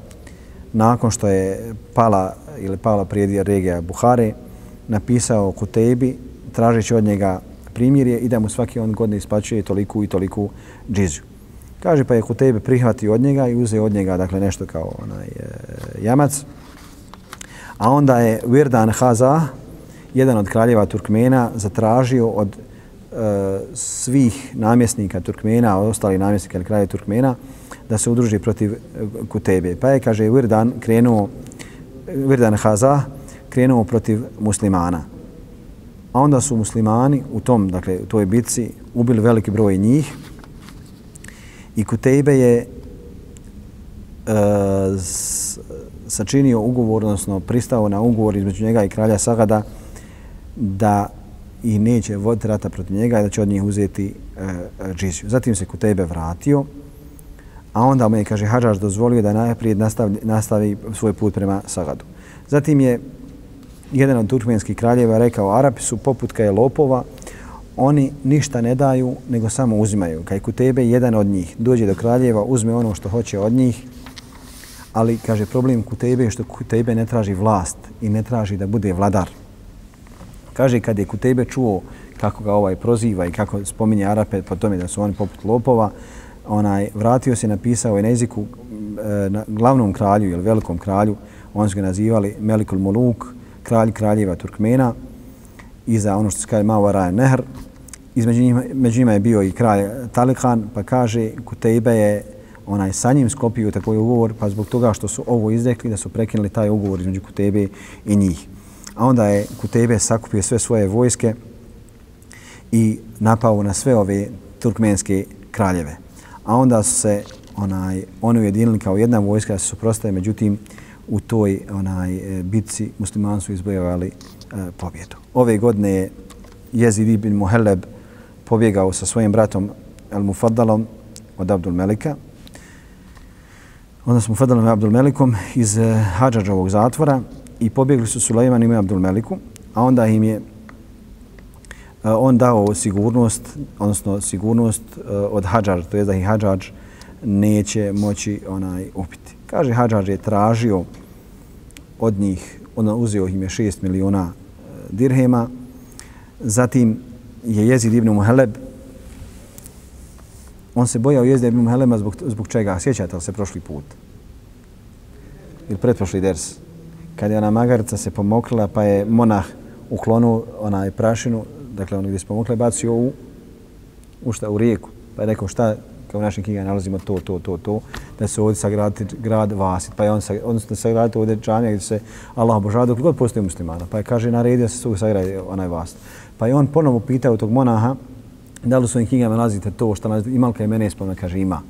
[SPEAKER 2] nakon što je pala ili pala prijedija regija Buhare, napisao Kutebi tražeći od njega primjerje i da mu svaki on godine isplaćuje toliku i toliku džiziju. Kaže pa je Kutebi prihvatio od njega i uzeo od njega dakle nešto kao onaj e, jamac. A onda je Virdan Haza, jedan od kraljeva Turkmena, zatražio od e, svih namjesnika Turkmena, ostali namjesnika ili kraljeva Turkmena, da se udruži protiv e, Kutebe. Pa je, kaže, Virdan krenuo, Virdan Haza krenuo protiv muslimana. A onda su muslimani u tom, dakle, u toj bitci ubili veliki broj njih i Kutejbe je e, sačinio ugovor, odnosno pristao na ugovor između njega i kralja Sagada da i neće voditi rata protiv njega i da će od njih uzeti e, e džiziju. Zatim se Kutejbe vratio, a onda mu je, kaže, Hadžaž dozvolio da najprije nastavi, nastavi svoj put prema Sagadu. Zatim je jedan od turkmenskih kraljeva rekao Arapi su poput kaj lopova, oni ništa ne daju, nego samo uzimaju. Kaj ku tebe jedan od njih dođe do kraljeva, uzme ono što hoće od njih, ali, kaže, problem ku tebe je što ku tebe ne traži vlast i ne traži da bude vladar. Kaže, kad je Kutejbe čuo kako ga ovaj proziva i kako spominje Arape po tome da su oni poput lopova, onaj vratio se napisao je na jeziku e, na glavnom kralju ili velikom kralju, on su ga nazivali Melikul Muluk, kralj kraljeva Turkmena i za ono što se kaže Mao Nehr. Između njima, među njima je bio i kralj Talikan, pa kaže Kutejbe je onaj sa njim skopio takvoj ugovor, pa zbog toga što su ovo izdekli, da su prekinuli taj ugovor između Kutejbe i njih. A onda je Kutebe sakupio sve svoje vojske i napao na sve ove turkmenske kraljeve. A onda su se onaj, oni ujedinili kao jedna vojska da se suprostaje, međutim, u toj onaj e, bitci muslimani su izbojevali e, pobjedu. Ove godine je Jezid ibn Muhelleb pobjegao sa svojim bratom El Mufaddalom od Abdul Melika. Onda smo Mufaddalom i Abdul Melikom iz e, Hadžađovog zatvora i pobjegli su Sulejman i Abdul Meliku, a onda im je e, on dao sigurnost, odnosno sigurnost e, od Hadžar, to je da ih Hadžar neće moći onaj upiti. Kaže, Hadžar je tražio od njih, on uzeo im je 6 miliona e, dirhema. Zatim je Jezid ibn Muheleb, on se bojao Jezida ibn Muheleba zbog, zbog čega? Sjećate li se prošli put? Ili pretprošli ders? Kad je ona magarica se pomoklila pa je monah uklonuo onaj prašinu, dakle ono gdje se pomokla, bacio u, u, šta, u rijeku. Pa je rekao šta, kao u našim knjigama nalazimo to, to, to, to, da se ovdje sagraditi grad Vasit, pa je on, odnosno da se sagraditi ovdje džamija gdje se Allah obožava dok god postoji muslimana. Pa je kaže, naredio se svog sagradi onaj Vasit. Pa je on ponovo pitao tog monaha, da li u svojim knjigama nalazite to što nalazite, ima li kaj mene ispomne? Kaže, ima.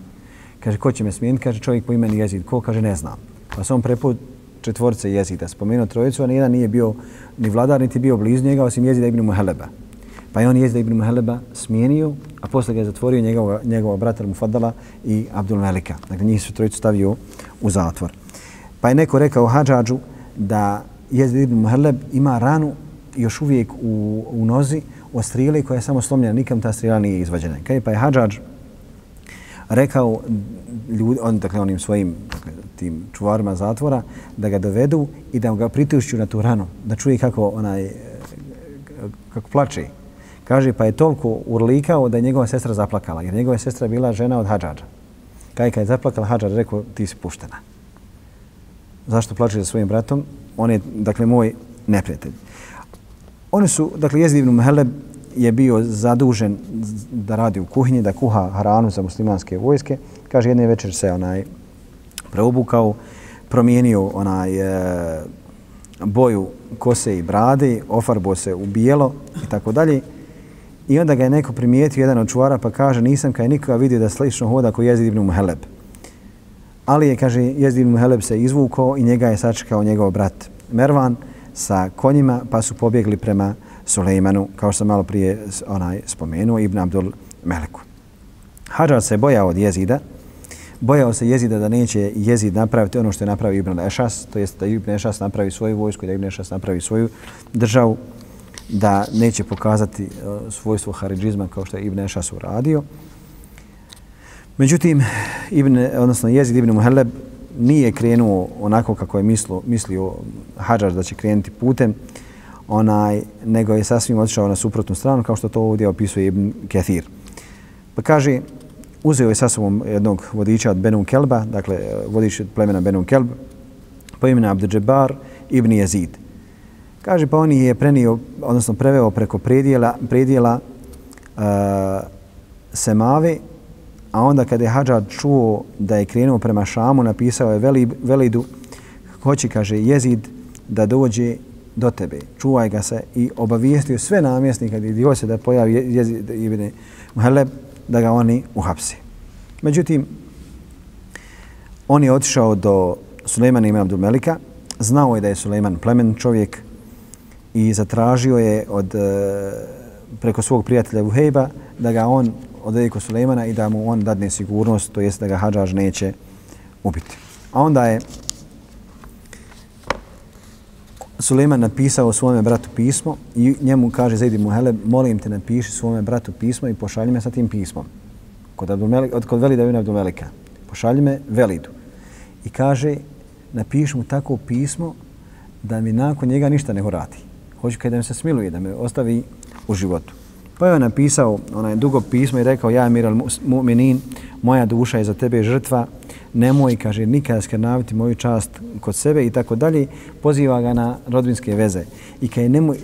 [SPEAKER 2] Kaže, ko će me smijeniti? Kaže, čovjek po imeni jezid. Ko? Kaže, ne znam. Pa se on preput četvorce jezida spomenuo trojicu, a nijedan nije bio ni vladar, niti bio blizu njega, osim jezida ibn Muheleba. Pa je on jezida ibn Muheleba smijenio, a posle ga je zatvorio njegova, njegova brata Mufaddala i Abdul Velika. Dakle, njih su trojicu stavio u zatvor. Pa je neko rekao Hadžađu da jezid ibn Muheleb ima ranu još uvijek u, u nozi o strijeli koja je samo slomljena, nikam ta strijela nije izvađena. Kaj pa je Hadžađ rekao ljudi, on, dakle, onim svojim dakle, tim čuvarima zatvora da ga dovedu i da ga pritušću na tu ranu, da čuje kako onaj e, kako plače. Kaže, pa je toliko urlikao da je njegova sestra zaplakala, jer njegova sestra bila žena od Hadžađa. Kaj kad je zaplakala Hadžađ, rekao, ti si puštena. Zašto plače za svojim bratom? On je, dakle, moj neprijatelj. Oni su, dakle, Jezid ibn Muheleb je bio zadužen da radi u kuhinji, da kuha hranu za muslimanske vojske. Kaže, jedne večer se onaj preobukao, promijenio onaj e, boju kose i brade, ofarbo se u bijelo i tako dalje. I onda ga je neko primijetio, jedan od čuvara, pa kaže, nisam kaj nikoga vidio da slično hoda ko Jezid ibn Muheleb. Ali je, kaže, Jezid ibn Muheleb se izvukao i njega je sačekao njegov brat Mervan sa konjima, pa su pobjegli prema Sulejmanu, kao što sam malo prije onaj spomenuo, Ibn Abdul Meleku. Hadžar se bojao od jezida, bojao se jezida da neće jezid napraviti ono što je napravio Ibn Ešas, to jest da Ibn Ešas napravi svoju vojsku i da Ibn Ešas napravi svoju državu, da neće pokazati e, svojstvo haridžizma kao što je Ibn Ešas uradio. Međutim, Ibn, odnosno jezid Ibn Muhelleb nije krenuo onako kako je mislio, mislio Hadžar da će krenuti putem, onaj, nego je sasvim otišao na suprotnu stranu, kao što to ovdje opisuje Ibn Kathir. Pa kaže, uzeo je sa sobom jednog vodiča od Benun Kelba, dakle, e, vodič od plemena Benun Kelb, po imenu Abdeđebar Ibn Jezid. Kaže, pa on je prenio, odnosno preveo preko predijela, predijela uh, e, Semave, a onda kada je Hadžad čuo da je krenuo prema Šamu, napisao je Velidu, hoće, kaže, jezid da dođe do tebe, čuvaj ga se i obavijestio sve namjesnika gdje hoće da pojavi jezid ibn Muhaleb, da ga oni uhapsi. Međutim, on je otišao do Sulejmana ibn Abdul Melika, znao je da je Sulejman plemen čovjek i zatražio je od, e, preko svog prijatelja Vuhejba da ga on odvede kod Sulejmana i da mu on dadne sigurnost, to jest da ga Hadžaž neće ubiti. A onda je Sulejman napisao svome bratu pismo i njemu kaže Zaid ibn Muheleb, molim te napiši svome bratu pismo i pošalji me sa tim pismom. Kod, Abdulmelik, od kod Velida ibn Abdulmelika. Pošalji me Velidu. I kaže, napiši mu tako pismo da mi nakon njega ništa ne uradi. Hoću kada mi se smiluje, da me ostavi u životu. Pa je on napisao onaj dugo pismo i rekao, ja Miral Mu'minin, moja duša je za tebe žrtva, nemoj, kaže, nikada skrnaviti moju čast kod sebe i tako dalje, poziva ga na rodbinske veze. I kaže, nemoj,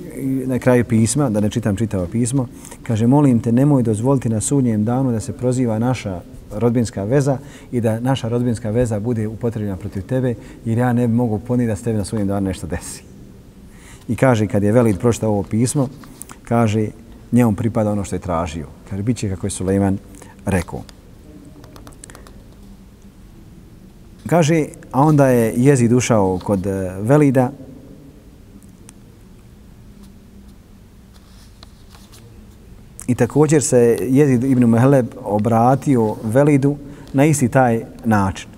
[SPEAKER 2] na kraju pisma, da ne čitam čitavo pismo, kaže, molim te, nemoj dozvoliti na sudnjem danu da se proziva naša rodbinska veza i da naša rodbinska veza bude upotrebljena protiv tebe, jer ja ne mogu poniti da s tebi na sudnjem danu nešto desi. I kaže, kad je Velid pročitao ovo pismo, kaže, njemu pripada ono što je tražio. Kaže, bit će kako je Suleiman rekao. Kaže, a onda je jezid ušao kod e, Velida i također se jezid ibn Mehleb obratio Velidu na isti taj način.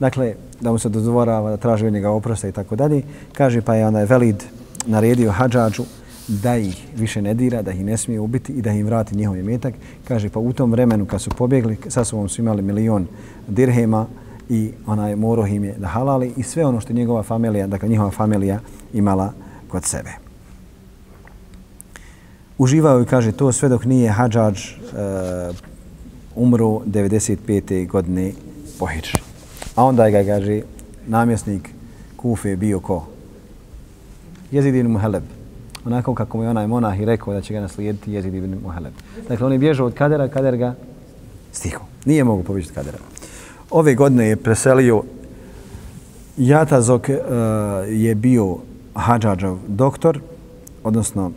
[SPEAKER 2] Dakle, da mu se dozvorava da traži od njega oprosta i tako dalje. Kaže, pa je onda Velid naredio Hadžađu da ih više ne dira, da ih ne smije ubiti i da im vrati njihov imetak. Kaže, pa u tom vremenu kad su pobjegli, sa sobom su imali milion dirhema, i onaj moro im je da halali i sve ono što njegova familija, dakle njihova familija imala kod sebe. Uživao i kaže to sve dok nije Hadžađ uh, umro 95. godine po Hidži. A onda je ga, kaže, namjesnik Kufe bio ko? Jezid ibn Muhaleb. Onako kako mu je onaj monah i rekao da će ga naslijediti Jezid ibn Muhaleb. Dakle, on je bježao od Kadera, Kader ga stiho. Nije mogu pobići od Kadera. Ove godine je preselio Jatazok uh, je bio Hadžađov doktor, odnosno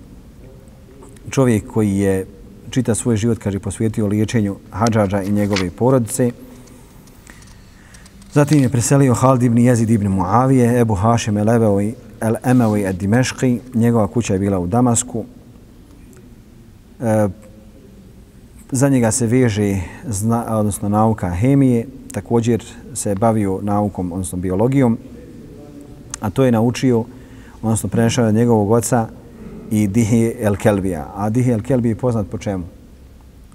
[SPEAKER 2] čovjek koji je čita svoj život, kaže, posvijetio liječenju Hadžađa i njegove porodice. Zatim je preselio Halid ibn Jezid ibn Muavije, Ebu Hašem el Ebeovi el Emeovi ed Dimeški. Njegova kuća je bila u Damasku. E, za njega se veže zna, odnosno nauka hemije, također se bavio naukom, odnosno biologijom, a to je naučio, odnosno prenešao od njegovog oca i Dihi el Kelbija. A Dihi el Kelbi je poznat po čemu?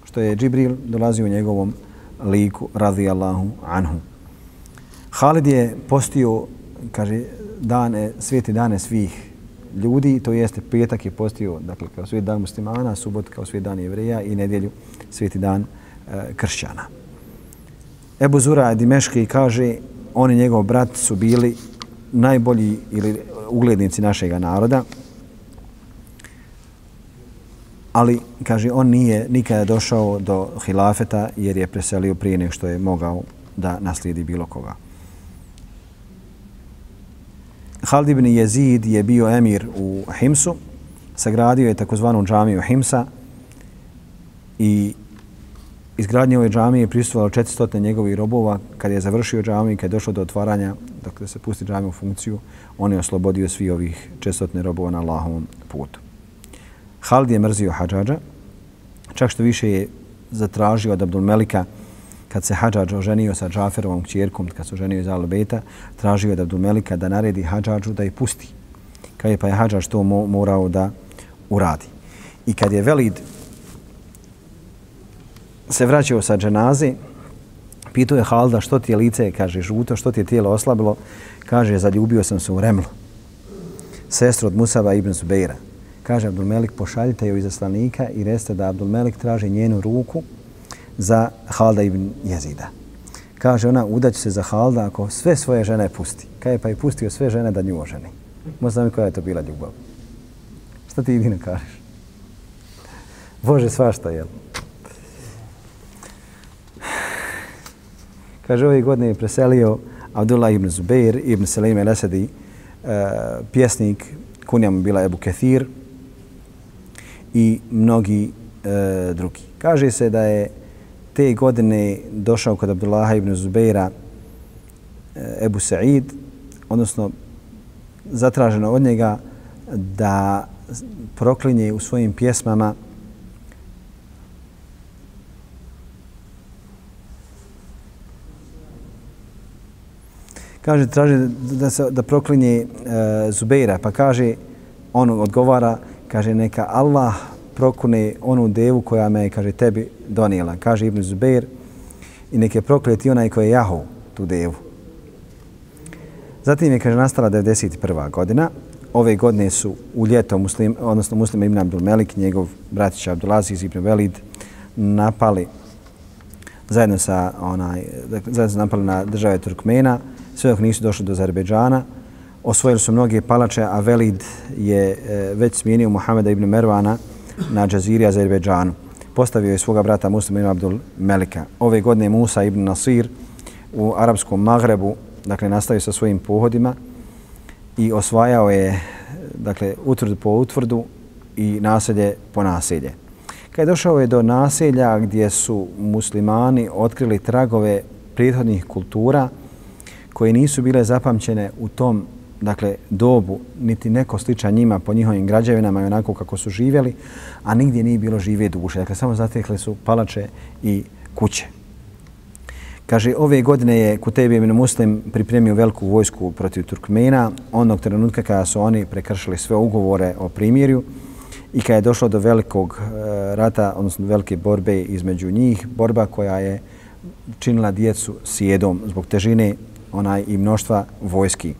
[SPEAKER 2] Što je Džibril dolazio u njegovom liku, radijallahu anhu. Halid je postio, kaže, dane, sveti dane svih ljudi, to jeste petak je postio, dakle, kao svijet dan muslimana, subot kao svijet dan jevreja i nedjelju sveti dan e, kršćana. Ebu Zura Dimeški kaže, oni njegov brat su bili najbolji ili uglednici našeg naroda. ali, kaže, on nije nikada došao do hilafeta jer je preselio prije nego što je mogao da naslijedi bilo koga. Halid ibn Jezid je bio emir u Himsu, sagradio je takozvanu džamiju Himsa i izgradnje ove džamije je prisustvovalo 400 njegovih robova. Kad je završio džamiju i kad je došlo do otvaranja, dakle da se pusti džamiju u funkciju, on je oslobodio svi ovih 400 robova na Allahovom putu. Halid je mrzio Hadžađa, čak što više je zatražio od Abdulmelika kad se Hadžađ oženio sa Džaferovom kćerkom, kad se oženio iz Al-Beta, tražio od Abdulmelika da naredi Hadžađu da je pusti. Kad je pa je Hadžađ to morao da uradi. I kad je Velid se vraćao sa dženazi, pitao je Halda što ti je lice, kaže žuto, što ti je tijelo oslabilo, kaže zaljubio sam se u Remlu, sestru od Musaba ibn Zubeira. Kaže Abdul Melik, pošaljite joj izaslanika i reste da Abdul Melik traži njenu ruku za Halda ibn Jezida. Kaže ona, udaću se za Halda ako sve svoje žene pusti. Kaj je pa i pustio sve žene da nju oženi. Možda mi koja je to bila ljubav. Šta ti idine kažeš? Bože, svašta, jel? Kaže, ove godine je preselio Abdullah ibn Zubair ibn Salim el-Asadi, uh, pjesnik, kunja mu bila Ebu Kethir i mnogi uh, drugi. Kaže se da je te godine došao kod Abdullaha ibn Zubaira uh, Ebu Sa'id, odnosno zatraženo od njega da proklinje u svojim pjesmama kaže, traži da se da proklinje e, Zubeira, pa kaže, on odgovara, kaže, neka Allah prokune onu devu koja me, kaže, tebi donijela. Kaže Ibn Zubeir, i neke prokleti onaj koji je jahao tu devu. Zatim je, kaže, nastala 91. godina. Ove godine su u ljeto muslim, odnosno muslim Ibn Abdul Melik, njegov bratić Abdulaziz Ibn Velid, napali zajedno sa onaj, dakle, zajedno su napali na države Turkmena, sve dok nisu došli do Azerbejdžana. Osvojili su mnoge palače, a Velid je e, već smijenio Muhameda ibn Mervana na džaziri Azerbejdžanu. Postavio je svoga brata Muslima ibn Abdul Melika. Ove godine Musa ibn Nasir u arapskom Magrebu, dakle, nastavio sa svojim pohodima i osvajao je dakle, utvrdu po utvrdu i naselje po naselje. Kad je došao je do naselja gdje su muslimani otkrili tragove prethodnih kultura, koje nisu bile zapamćene u tom dakle, dobu, niti neko sličan njima po njihovim građevinama i onako kako su živjeli, a nigdje nije bilo žive duše. Dakle, samo zatekle su palače i kuće. Kaže, ove godine je Kutebi ibn Muslim pripremio veliku vojsku protiv Turkmena, onog trenutka kada su oni prekršili sve ugovore o primirju i kada je došlo do velikog e, rata, odnosno velike borbe između njih, borba koja je činila djecu sjedom zbog težine onaj i mnoštva vojski.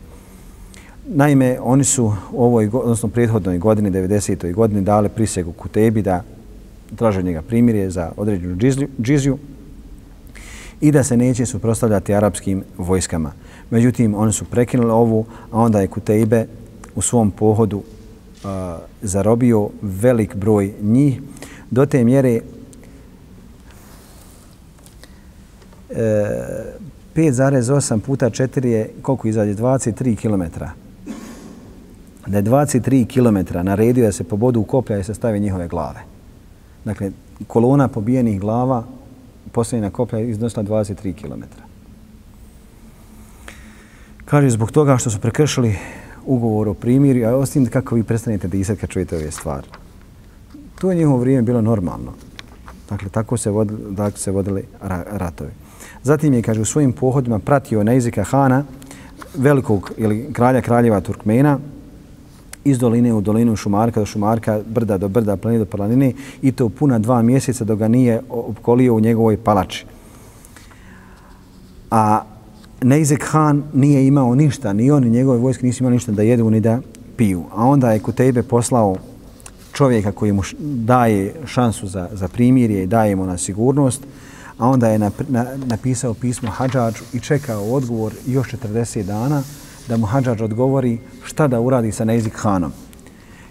[SPEAKER 2] Naime, oni su u ovoj, odnosno prethodnoj godini, 90. godini, dali prisegu Kutebi da traže njega primirje za određenu džiziju i da se neće suprostavljati arapskim vojskama. Međutim, oni su prekinuli ovu, a onda je Kutejbe u svom pohodu uh, zarobio velik broj njih do te mjere e, 5,8 puta 4 je koliko izađe? 23 km. Da je 23 km naredio da se pobodu bodu i se stavi njihove glave. Dakle, kolona pobijenih glava posljednja koplja iznosila 23 km. Kaže, zbog toga što su prekršili ugovor o primirju, a osim kako vi prestanete disati kad čujete ove stvari. To je njihovo vrijeme bilo normalno. Dakle, tako se, vod, tako se vodili ratovi. Zatim je, kaže, u svojim pohodima pratio Neizika Hana, velikog ili kralja kraljeva Turkmena, iz doline u dolinu Šumarka do Šumarka, brda do brda, planine do planine i to puna dva mjeseca dok ga nije opkolio u njegovoj palači. A Neizik Han nije imao ništa, ni on ni njegove vojske nisu imali ništa da jedu ni da piju. A onda je Kutejbe poslao čovjeka koji mu daje šansu za, za primirje i daje mu na sigurnost, a onda je napisao pismo Hadžađu i čekao odgovor još 40 dana da mu Hadžađ odgovori šta da uradi sa Nezik Hanom.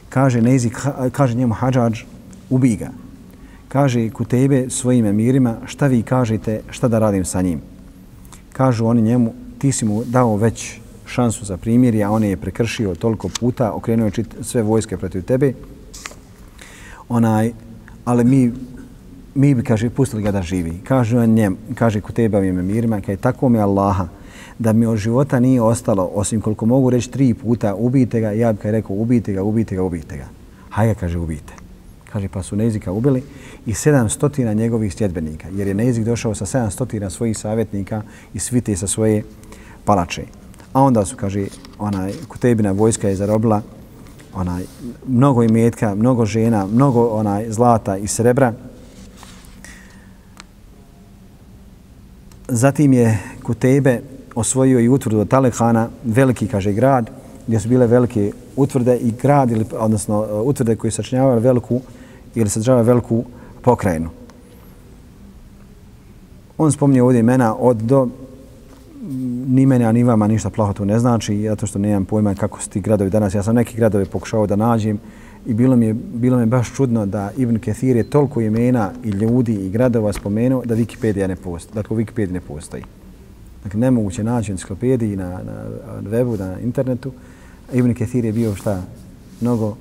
[SPEAKER 2] Kaže, Nezik, kaže njemu Hadžađ, ubij ga. Kaže ku tebe svojim emirima šta vi kažete šta da radim sa njim. Kažu oni njemu ti si mu dao već šansu za primjer, a on je prekršio toliko puta, okrenuo čit sve vojske protiv tebe. Onaj, ali mi, mi bi, kaže, pustili ga da živi. Kaže on njem, kaže ku tebe ovim kaže, tako mi Allaha, da mi od života nije ostalo, osim koliko mogu reći tri puta, ubijte ga, ja bih rekao, ubijte ga, ubijte ga, ubijte ga. Hajde, kaže, ubijte. Kaže, pa su Nezika ubili i sedam stotina njegovih sljedbenika, jer je Nezik došao sa sedam stotina svojih savjetnika i svite sa svoje palače. A onda su, kaže, onaj, Kutebina vojska je zarobila onaj, mnogo imetka, mnogo žena, mnogo onaj zlata i srebra. Zatim je Kutebe osvojio i utvrdu od Talehana, veliki, kaže, grad, gdje su bile velike utvrde i grad, ili, odnosno e, utvrde koji sačinjavaju veliku ili sadržava veliku pokrajinu. On spominje ovdje imena od do ni mene, a ni vama ništa plaho to ne znači, zato što nemam pojma kako su ti gradovi danas. Ja sam neki gradovi pokušao da nađem i bilo mi je, bilo mi je baš čudno da Ibn Kathir je toliko imena i ljudi i gradova spomenuo da Wikipedia ne postoji. Dakle, Wikipedia ne postoji. Dakle, nemoguće naći enciklopediji na, na, na webu, na internetu. Ibn Kathir je bio šta? Mnogo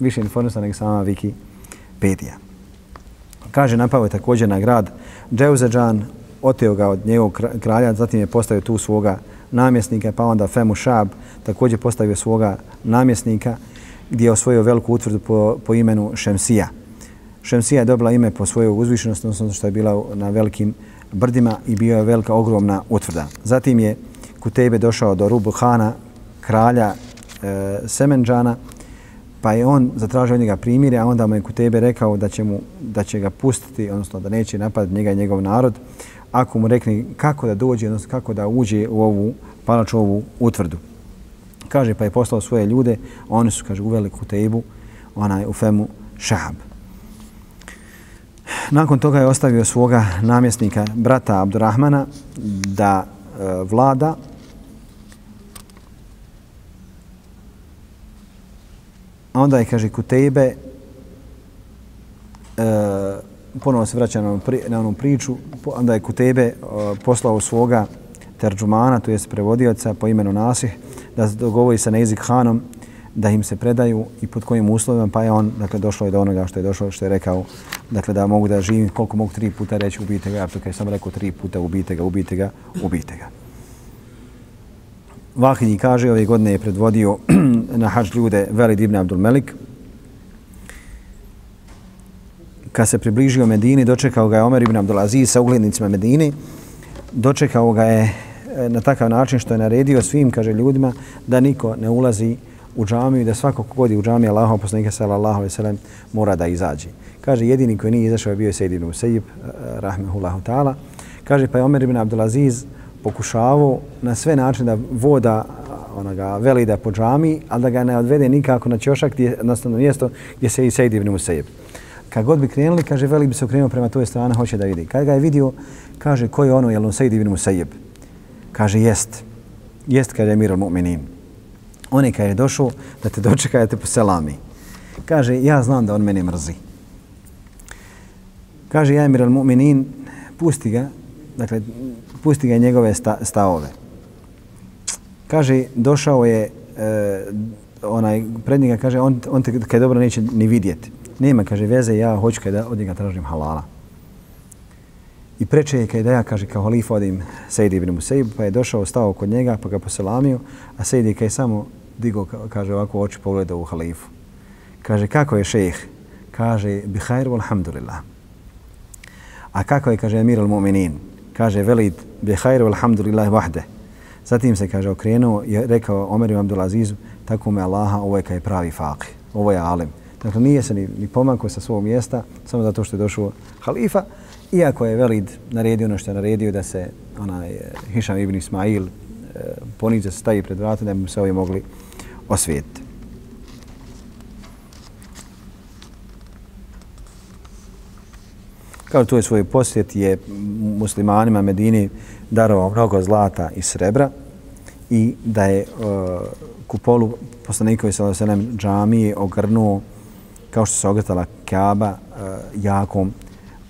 [SPEAKER 2] više informisan nego sama Wikipedia. Kaže, napao je također na grad Džeuzeđan, oteo ga od njegovog kralja, zatim je postavio tu svoga namjesnika, pa onda Femu Šab također postavio svoga namjesnika gdje je osvojio veliku utvrdu po, po imenu Šemsija. Šemsija je dobila ime po svojoj uzvišenosti, odnosno što je bila na velikim brdima i bio je velika, ogromna utvrda. Zatim je Kutebe došao do Rubu Hana, kralja e, Semenđana, pa je on zatražio od njega primire, a onda mu je Kutebe rekao da će, mu, da će ga pustiti, odnosno da neće napadati njega i njegov narod, ako mu rekne kako da dođe, odnosno kako da uđe u ovu palačovu utvrdu. Kaže, pa je poslao svoje ljude, oni su, kaže, uveli Kutebu, onaj u Femu Šahab. Nakon toga je ostavio svoga namjesnika, brata Abdurrahmana, da e, vlada A onda je, kaže, Kutejbe, e, ponovo se vraća na onu, pri, na onu priču, onda je Kutebe e, poslao svoga terđumana, to jest prevodioca po imenu Nasih, da se dogovori sa Nezik Hanom da im se predaju i pod kojim uslovima, pa je on, dakle, došlo je do onoga što je došlo, što je rekao, dakle, da mogu da živim, koliko mogu tri puta reći, ubijte ga, ja to je sam rekao tri puta, ubijte ga, ubijte ga, ubijte ga. Vahidji kaže, ove godine je predvodio na hađ ljude Velid ibn Abdul Melik, kad se približio Medini, dočekao ga je Omer ibn Abdul Aziz sa uglednicima Medini, dočekao ga je na takav način što je naredio svim, kaže ljudima, da niko ne ulazi u džamiju i da svako kogodi u džamiju Allahov poslanika sallallahu alaihi sallam mora da izađe. Kaže, jedini koji nije izašao je bio Sejid ibn Usejib, eh, rahmehullahu ta'ala. Kaže, pa je Omer ibn Abdulaziz pokušavao na sve načine da voda eh, onoga velida po džami, ali da ga ne odvede nikako na ćošak, gdje, odnosno na mjesto gdje se i Sejid ibn Usejib kad god bi krenuli, kaže, velik bi se okrenuo prema toj strane, hoće da vidi. Kad ga je vidio, kaže, ko je ono, jel on Sejid ibn Usejib? Kaže, jest. Jest, kaže je al-Mu'minin. On je kada je došao da te dočeka, da te poselami. Kaže, ja znam da on mene mrzi. Kaže, ja Emir al-Mu'minin, pusti ga, dakle, pusti ga njegove sta, stavove. Kaže, došao je, e, onaj, pred njega, kaže, on, on te kad dobro neće ni vidjeti nema, kaže, veze, ja hoću kada od njega tražim halala. I preče je kada ja, kaže, kao halifa odim Sejid ibn Musaib, pa je došao, stao kod njega, pa ga poselamio, a Sejid je kaj samo digo, kaže, ovako oči pogleda u halifu. Kaže, kako je šejh? Kaže, bihajru alhamdulillah. A kako je, kaže, emir al-mu'minin? Kaže, velid, bihajru alhamdulillah vahde. Zatim se, kaže, okrenuo i rekao Omer ibn Abdulazizu, tako me Allaha, ovo je kaj pravi faqih, ovo je alim. Dakle, nije se ni, ni pomakao sa svog mjesta, samo zato što je došao halifa, iako je Velid naredio ono što je naredio da se onaj eh, Hišam ibn Ismail e, ponize se stavi pred vratom da bi se ovi mogli osvijetiti. Kao to je svoj posjet je muslimanima Medini darovao mnogo zlata i srebra i da je e, kupolu poslanikovi sa džamije ogrnuo kao što se ogrtala Kaaba e, jakom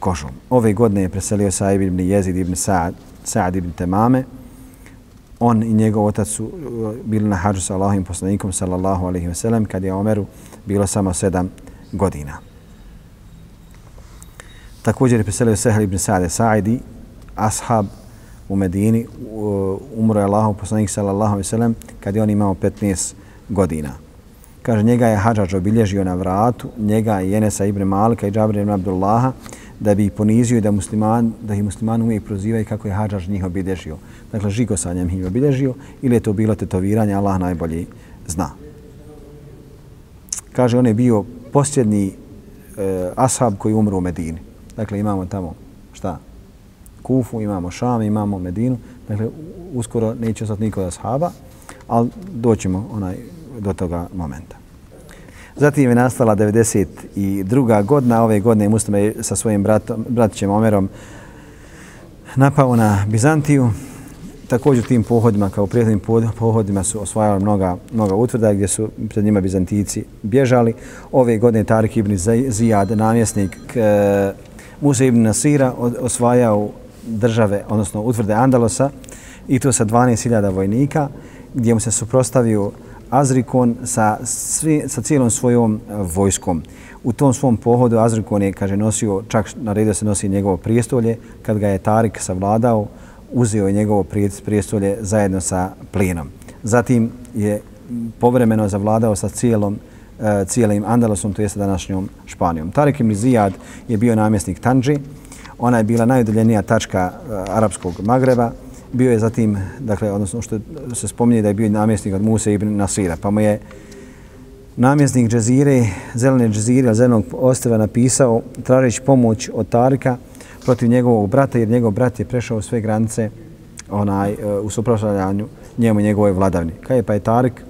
[SPEAKER 2] kožom. Ove godine je preselio Saib ibn Jezid ibn Sa'ad, Sa'ad ibn Temame. On i njegov otac su uh, bili na hađu sa Allahim poslanikom sallallahu alaihi wasallam kad je Omeru bilo samo sedam godina. Također je preselio Sehel ibn Sa'ad Sa'idi, ashab u Medini, uh, umro je Allahov poslanik sallallahu alejhi ve sellem kad je on imao 15 godina. Kaže njega je hadžadž obilježio na vratu, njega i Enesa ibn Malika i Džabir ibn Abdullaha da bi ponizio da musliman da ih musliman uvijek prozivaju kako je hađaž njih obilježio. Dakle žigosanjem ih obilježio ili je to bilo tetoviranje, Allah najbolji zna. Kaže on je bio posljednji e, ashab koji umro u Medini. Dakle imamo tamo šta? Kufu, imamo Šam, imamo Medinu. Dakle, uskoro neće ostati niko od ashaba, ali doćemo onaj, do toga momenta. Zatim je nastala 92. godina. Ove godine Muslime sa svojim bratom, bratićem Omerom napao na Bizantiju. Također tim pohodima, kao prijateljim pohodima su osvajali mnoga, mnoga utvrda gdje su pred njima Bizantijici bježali. Ove godine Tarik ibn Zijad, namjesnik e, Musa ibn Nasira, osvajao države, odnosno utvrde Andalosa i to sa 12.000 vojnika gdje mu se suprostavio Azrikon sa, svi, sa cijelom svojom e, vojskom. U tom svom pohodu Azrikon je, kaže, nosio, čak naredio se nosi njegovo prijestolje. Kad ga je Tarik savladao, uzeo je njegovo prijestolje zajedno sa plinom. Zatim je povremeno zavladao sa cijelom e, cijelim Andalusom, to jeste današnjom Španijom. Tarik ibn Zijad je bio namjesnik Tanđi, Ona je bila najudaljenija tačka e, arapskog Magreba. Bio je zatim, dakle, odnosno što se spominje da je bio namjesnik od Musa ibn Nasira. Pa mu je namjesnik džezire, zelene džezire, zelenog ostrava napisao tražeći pomoć od Tarika protiv njegovog brata, jer njegov brat je prešao sve granice onaj, e, u suprostavljanju njemu i njegove vladavni. Kaj je pa je Tarik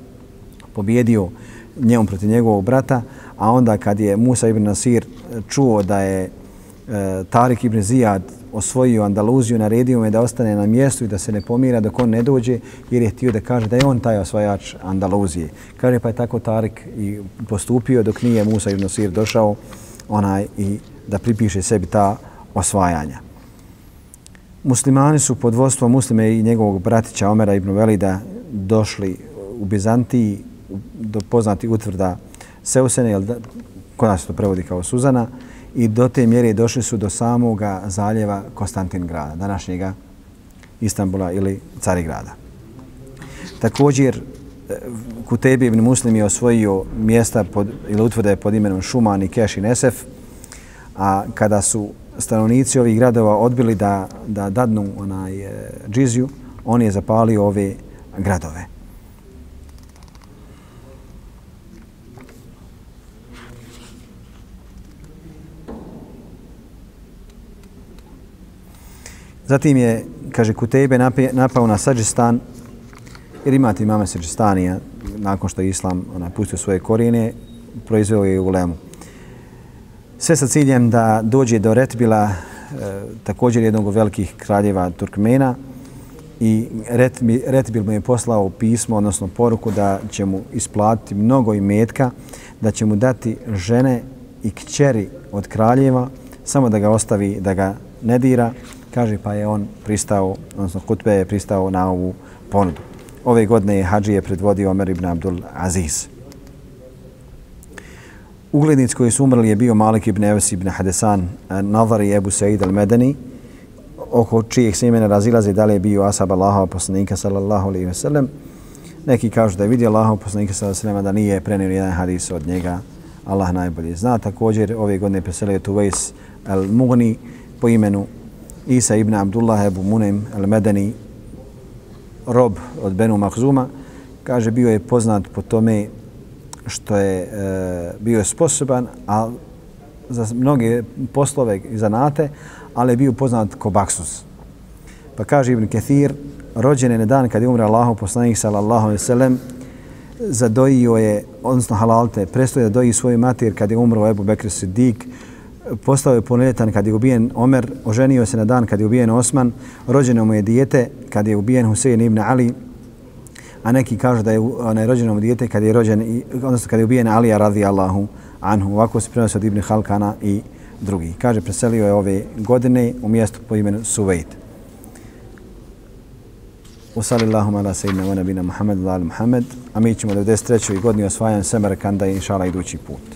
[SPEAKER 2] pobjedio njemu protiv njegovog brata, a onda kad je Musa ibn Nasir čuo da je e, Tarik ibn Zijad osvojio Andaluziju, naredio me da ostane na mjestu i da se ne pomira dok on ne dođe, jer je htio da kaže da je on taj osvajač Andaluzije. Kaže pa je tako Tarik i postupio dok nije Musa ibn Sir došao onaj i da pripiše sebi ta osvajanja. Muslimani su pod vodstvom muslime i njegovog bratića Omera ibn Velida došli u Bizantiji do poznati utvrda Seusene, jel da, kod nas to prevodi kao Suzana, i do te mjere došli su do samoga zaljeva Konstantingrada, današnjega Istanbula ili Carigrada. Također, e, Kutebi ibn Muslim je osvojio mjesta pod, ili utvrde pod imenom Šuman i Keš i Nesef, a kada su stanovnici ovih gradova odbili da, da dadnu onaj e, džiziju, on je zapalio ove gradove. Zatim je, kaže, Kutejbe napao na Sađistan, jer imate imame Sađistanija, nakon što je Islam ona, pustio svoje korijene, proizveo je u Lemu. Sve sa ciljem da dođe do Retbila, e, također jednog od velikih kraljeva Turkmena, i Retbil mu je poslao pismo, odnosno poruku da će mu isplatiti mnogo imetka, da će mu dati žene i kćeri od kraljeva, samo da ga ostavi, da ga ne dira, kaže pa je on pristao, odnosno Kutbe je pristao na ovu ponudu. Ove godine je Hadži predvodio Omer ibn Abdul Aziz. Uglednic koji su umrli je bio Malik ibn Evs ibn Hadesan, Navar i Ebu Sa'id al-Medani, oko čijih se imena razilaze da li je bio Asab Allahova poslanika sallallahu alaihi ve sellem. Neki kažu da je vidio Allahov poslanika sallallahu alaihi ve sellem, da nije prenio jedan hadis od njega. Allah najbolje zna. Također ove godine preselio Tuvejs al-Mughni po imenu Isa ibn Abdullah Ebu Munem al-Medani, rob od Benu Mahzuma, kaže bio je poznat po tome što je e, bio sposoban a za mnoge poslove i zanate, ali je bio poznat ko Baksus. Pa kaže Ibn Kathir, rođen je na dan kad je umre Allahu poslanik sallallahu alejhi ve sellem, zadojio je, odnosno halalte, prestoje da doji svoju mater kad je umro Ebu Bekr Siddiq, postao je punoljetan kad je ubijen Omer, oženio se na dan kad je ubijen Osman, rođeno mu je dijete kad je ubijen Husein ibn Ali, a neki kažu da je onaj rođeno mu dijete kad je rođen, odnosno kad je ubijen Alija radi Allahu anhu. Ovako se prenosi od Ibn Halkana i drugi. Kaže, preselio je ove godine u mjestu po imenu Suvejt. Usali Allahum ala sejidina wa nabina Muhammed wa ala Muhammed. A mi ćemo 93. godini osvajan Semerkanda i inšala idući put.